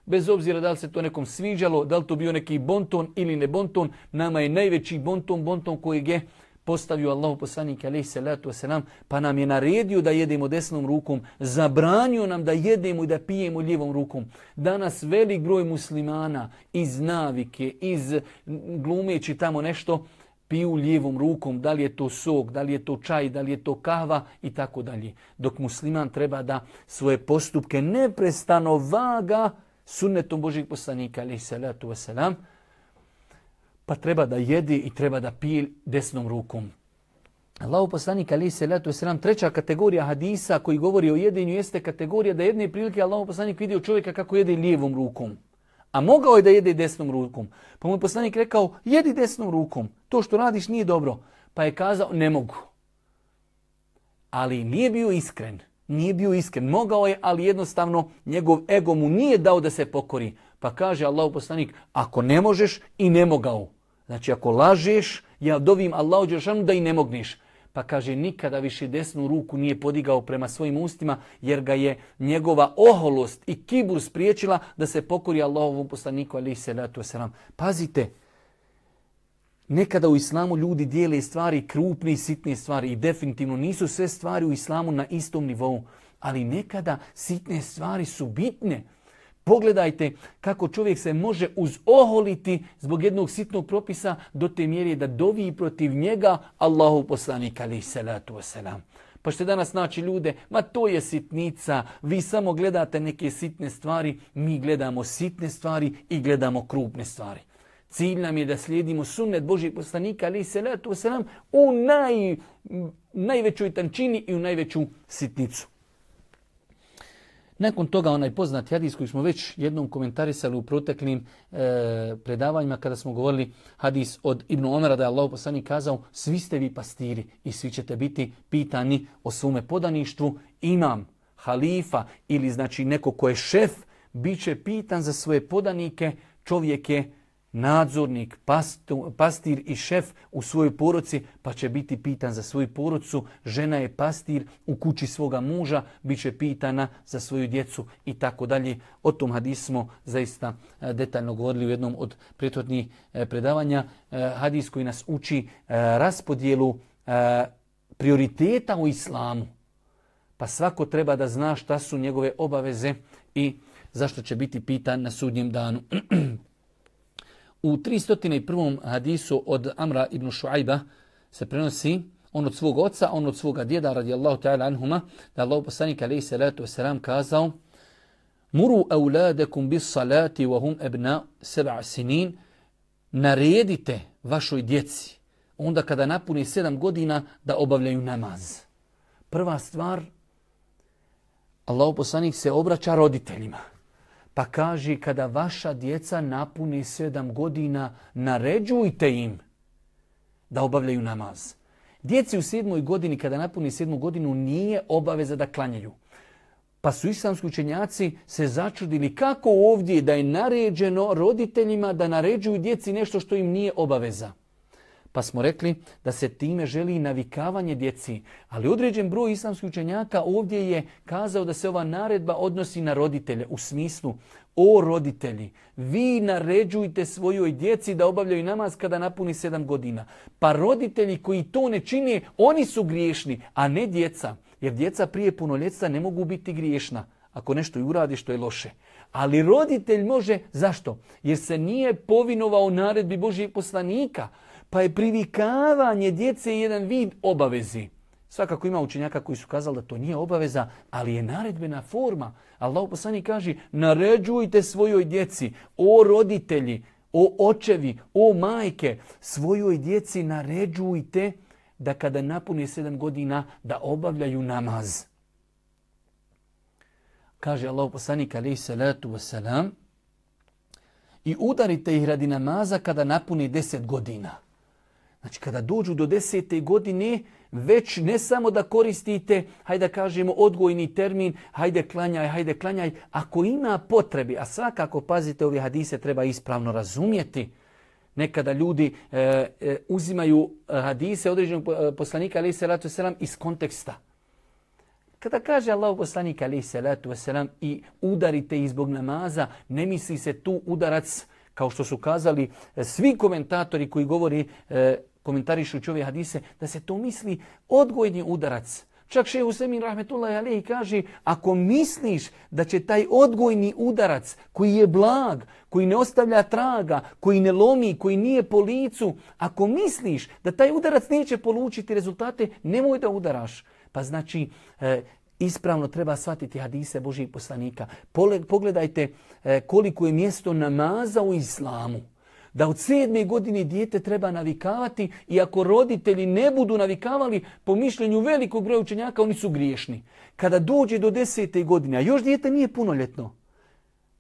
bez obzira da li se to nekom sviđalo, da li to bio neki bonton ili ne bonton, nama je najveći bonton, bonton kojeg je postavio Allah poslanik alaihi salatu wasalam, pa nam je naredio da jedemo desnom rukom, zabranio nam da jedemo i da pijemo lijevom rukom. Danas velik broj muslimana iz navike, iz glumeći tamo nešto, piju lijevom rukom, da li je to sok, da li je to čaj, da li je to kava i tako dalje. Dok musliman treba da svoje postupke neprestano vaga sunnetom Božih poslanika, ali salatu wasalam, pa treba da jedi i treba da pije desnom rukom. Allahu poslanik ali salatu wasalam, treća kategorija hadisa koji govori o jedenju jeste kategorija da jedne prilike Allahu poslanik vidio čovjeka kako jede lijevom rukom. A mogao je da jede desnom rukom. Pa mu poslanik rekao, jedi desnom rukom. To što radiš nije dobro. Pa je kazao, ne mogu. Ali nije bio iskren. Nije bio iskren. Mogao je, ali jednostavno njegov ego mu nije dao da se pokori. Pa kaže Allah poslanik, ako ne možeš i ne mogao. Znači ako lažeš, ja dovim Allahu Đeršanu da i ne mogneš. Pa kaže nikada više desnu ruku nije podigao prema svojim ustima jer ga je njegova oholost i kibur spriječila da se pokori Allahovom poslaniku alaihi salatu wasalam. Pazite, Nekada u islamu ljudi dijele stvari krupne i sitne stvari i definitivno nisu sve stvari u islamu na istom nivou. Ali nekada sitne stvari su bitne. Pogledajte kako čovjek se može uzoholiti zbog jednog sitnog propisa do te mjere da dovi protiv njega Allahu poslanik alaih salatu wasalam. Pa što danas naći ljude, ma to je sitnica, vi samo gledate neke sitne stvari, mi gledamo sitne stvari i gledamo krupne stvari. Cilj nam je da slijedimo sunnet Božih poslanika, ali se letu wasalam, u naj, najvećoj tančini i u najveću sitnicu. Nakon toga onaj poznati hadis koji smo već jednom komentarisali u proteklim e, predavanjima kada smo govorili hadis od Ibnu Omera da je Allah poslanik kazao svi ste vi pastiri i svi ćete biti pitani o svome podaništvu. Imam, halifa ili znači neko ko je šef bit će pitan za svoje podanike, čovjek je nadzornik, pastir i šef u svojoj poroci, pa će biti pitan za svoju porodcu. Žena je pastir u kući svoga muža, bit će pitana za svoju djecu i tako dalje. O tom hadis smo zaista e, detaljno govorili u jednom od prethodnih e, predavanja. E, hadis koji nas uči raspodjelu prioriteta u islamu. Pa svako treba da zna šta su njegove obaveze i zašto će biti pitan na sudnjem danu. U 301. hadisu od Amra ibn Šuajba se prenosi on od svog oca, on od svoga djeda radijallahu ta'ala anhuma, da Allah poslanik alaihi salatu wasalam kazao Muru auladekum bis salati wa hum ebna seba sinin naredite vašoj djeci onda kada napuni sedam godina da obavljaju namaz. Prva stvar, Allah poslanik se obraća roditeljima. Pa kaže, kada vaša djeca napuni sedam godina, naređujte im da obavljaju namaz. Djeci u sedmoj godini, kada napuni sedmu godinu, nije obaveza da klanjaju. Pa su islamski učenjaci se začudili kako ovdje da je naređeno roditeljima da naređuju djeci nešto što im nije obaveza. Pa smo rekli da se time želi navikavanje djeci. Ali određen broj islamskih učenjaka ovdje je kazao da se ova naredba odnosi na roditelje u smislu o roditelji, vi naređujte svojoj djeci da obavljaju namaz kada napuni sedam godina. Pa roditelji koji to ne čine, oni su griješni, a ne djeca. Jer djeca prije punoljetstva ne mogu biti griješna ako nešto i uradi što je loše. Ali roditelj može, zašto? Jer se nije povinovao naredbi Božijeg poslanika, pa je privikavanje djece jedan vid obavezi. Svakako ima učenjaka koji su kazali da to nije obaveza, ali je naredbena forma. Allah poslanik kaže, naređujte svojoj djeci, o roditelji, o očevi, o majke, svojoj djeci naređujte da kada napuni sedam godina da obavljaju namaz. Kaže Allah poslanik alaihi salatu wasalam, i udarite ih radi namaza kada napuni deset godina. Znači kada dođu do desete godine, već ne samo da koristite, hajde kažemo, odgojni termin, hajde klanjaj, hajde klanjaj. Ako ima potrebi, a svakako pazite ove hadise treba ispravno razumjeti, Nekada ljudi e, e, uzimaju hadise određenog poslanika ali se selam iz konteksta. Kada kaže Allah poslanik ali se selam i udarite izbog namaza, ne misli se tu udarac kao što su kazali e, svi komentatori koji govori e, komentarišući ove hadise, da se to misli odgojni udarac. Čak še Usemin Rahmetullahi Alehi kaže, ako misliš da će taj odgojni udarac koji je blag, koji ne ostavlja traga, koji ne lomi, koji nije po licu, ako misliš da taj udarac neće polučiti rezultate, nemoj da udaraš. Pa znači, e, ispravno treba shvatiti hadise Božih poslanika. Pogledajte e, koliko je mjesto namaza u islamu da od sedme godine dijete treba navikavati i ako roditelji ne budu navikavali, po mišljenju velikog broja učenjaka, oni su griješni. Kada dođe do desete godine, a još dijete nije punoljetno,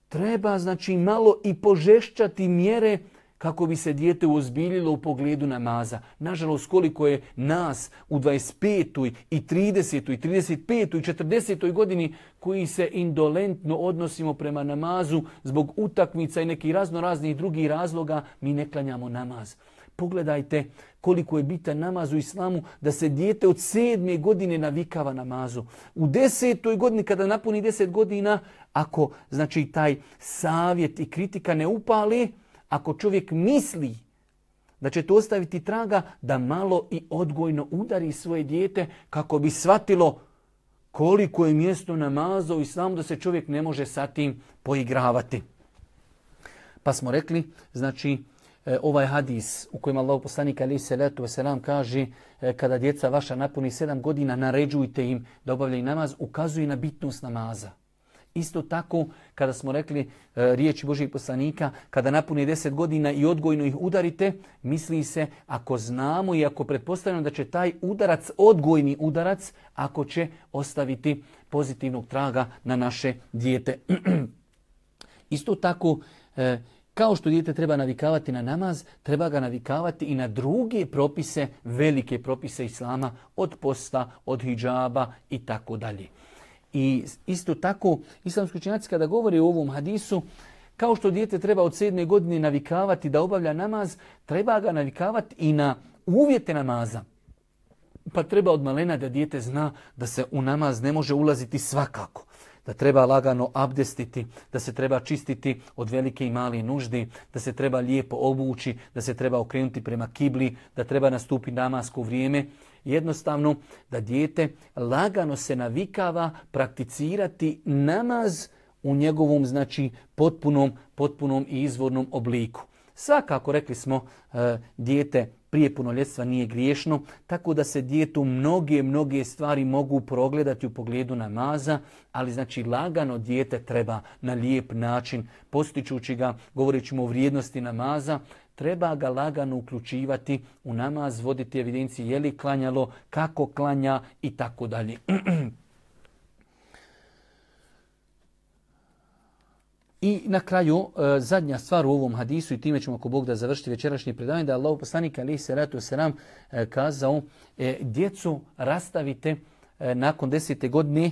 treba znači malo i požešćati mjere kako bi se dijete uozbiljilo u pogledu namaza. Nažalost, koliko je nas u 25. i 30. i 35. i 40. godini koji se indolentno odnosimo prema namazu zbog utakmica i nekih razno raznih drugih razloga, mi ne klanjamo namaz. Pogledajte koliko je bitan namaz u islamu da se dijete od sedme godine navikava namazu. U desetoj godini kada napuni deset godina, ako znači taj savjet i kritika ne upali, ako čovjek misli da će to ostaviti traga, da malo i odgojno udari svoje dijete kako bi shvatilo koliko je mjesto namaza u islamu da se čovjek ne može sa tim poigravati. Pa smo rekli, znači, e, ovaj hadis u kojem Allah poslanik ali se veselam kaže e, kada djeca vaša napuni sedam godina naređujte im da obavljaju namaz, ukazuje na bitnost namaza. Isto tako, kada smo rekli e, riječi Božih poslanika, kada napuni deset godina i odgojno ih udarite, misli se ako znamo i ako pretpostavljamo da će taj udarac, odgojni udarac, ako će ostaviti pozitivnog traga na naše dijete. Isto tako, e, kao što dijete treba navikavati na namaz, treba ga navikavati i na druge propise, velike propise Islama, od posta, od hijjaba i tako dalje. I isto tako, islamski učenjaci kada govori o ovom hadisu, kao što dijete treba od sedme godine navikavati da obavlja namaz, treba ga navikavati i na uvjete namaza. Pa treba od malena da dijete zna da se u namaz ne može ulaziti svakako. Da treba lagano abdestiti, da se treba čistiti od velike i male nuždi, da se treba lijepo obući, da se treba okrenuti prema kibli, da treba nastupiti namasko vrijeme jednostavno da dijete lagano se navikava prakticirati namaz u njegovom znači potpunom, potpunom i izvornom obliku. Svakako rekli smo e, dijete prije punoljetstva nije griješno, tako da se djetu mnoge, mnoge stvari mogu progledati u pogledu namaza, ali znači lagano dijete treba na lijep način, postičući ga, govoreći o vrijednosti namaza, treba ga lagano uključivati u namaz, voditi evidenciji je li klanjalo, kako klanja i tako dalje. I na kraju, e, zadnja stvar u ovom hadisu i time ćemo ako Bog da završiti večerašnje predavanje, da je Allah poslanik ali se ratu seram e, kazao, e, djecu rastavite nakon desete godine,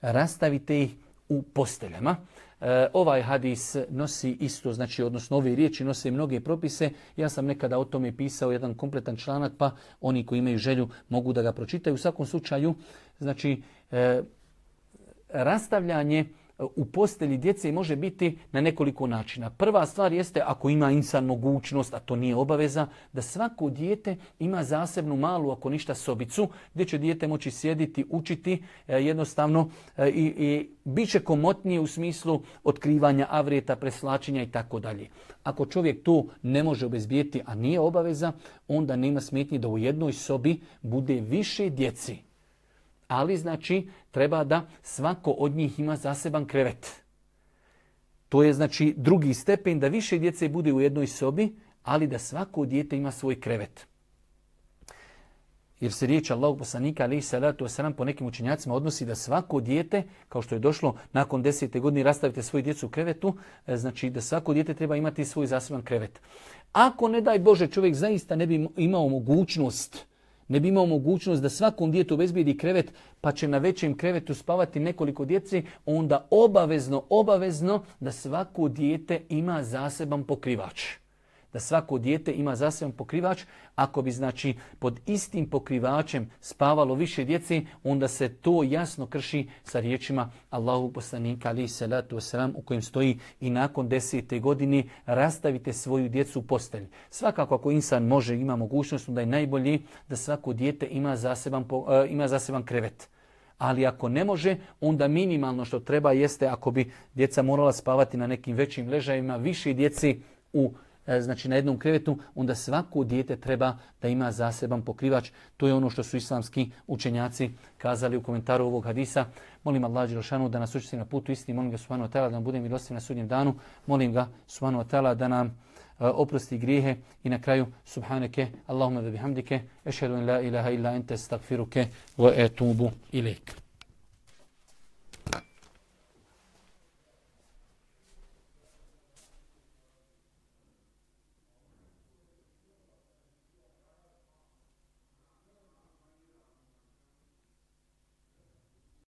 rastavite ih u posteljama. E, ovaj hadis nosi isto, znači odnosno ove riječi nose mnoge propise. Ja sam nekada o tome pisao jedan kompletan članak, pa oni koji imaju želju mogu da ga pročitaju. U svakom slučaju, znači, e, rastavljanje u postelji djece može biti na nekoliko načina. Prva stvar jeste ako ima insan mogućnost, a to nije obaveza, da svako dijete ima zasebnu malu, ako ništa, sobicu gdje će dijete moći sjediti, učiti e, jednostavno e, i, i bit će komotnije u smislu otkrivanja avreta, preslačenja i tako dalje. Ako čovjek to ne može obezbijeti, a nije obaveza, onda nema smetnje da u jednoj sobi bude više djeci ali znači treba da svako od njih ima zaseban krevet. To je znači drugi stepen da više djece bude u jednoj sobi, ali da svako dijete ima svoj krevet. Jer se riječ Allahog poslanika ali salatu wasalam po nekim učenjacima odnosi da svako dijete, kao što je došlo nakon desete godine rastavite svoju djecu u krevetu, e, znači da svako dijete treba imati svoj zaseban krevet. Ako ne daj Bože čovjek zaista ne bi imao mogućnost ne bi imao mogućnost da svakom djetu obezbijedi krevet, pa će na većem krevetu spavati nekoliko djeci, onda obavezno, obavezno da svako dijete ima zaseban pokrivač da svako dijete ima zaseban pokrivač. Ako bi znači pod istim pokrivačem spavalo više djece, onda se to jasno krši sa riječima Allahu poslanika ali salatu wasalam u kojem stoji i nakon desete godine rastavite svoju djecu u postelji. Svakako ako insan može, ima mogućnost, onda je najbolji da svako dijete ima zaseban, e, ima zaseban krevet. Ali ako ne može, onda minimalno što treba jeste ako bi djeca morala spavati na nekim većim ležajima, više djeci u znači na jednom krevetu, onda svako dijete treba da ima zaseban pokrivač. To je ono što su islamski učenjaci kazali u komentaru ovog hadisa. Molim Allah Đelšanu da nas učesti na putu istini. Molim ga Subhanu Atala da nam bude milostiv na sudnjem danu. Molim ga Subhanu Atala da nam e, oprosti grijehe i na kraju subhaneke Allahumma da bihamdike ešhedu in la ilaha illa ente stagfiruke wa etubu ilik.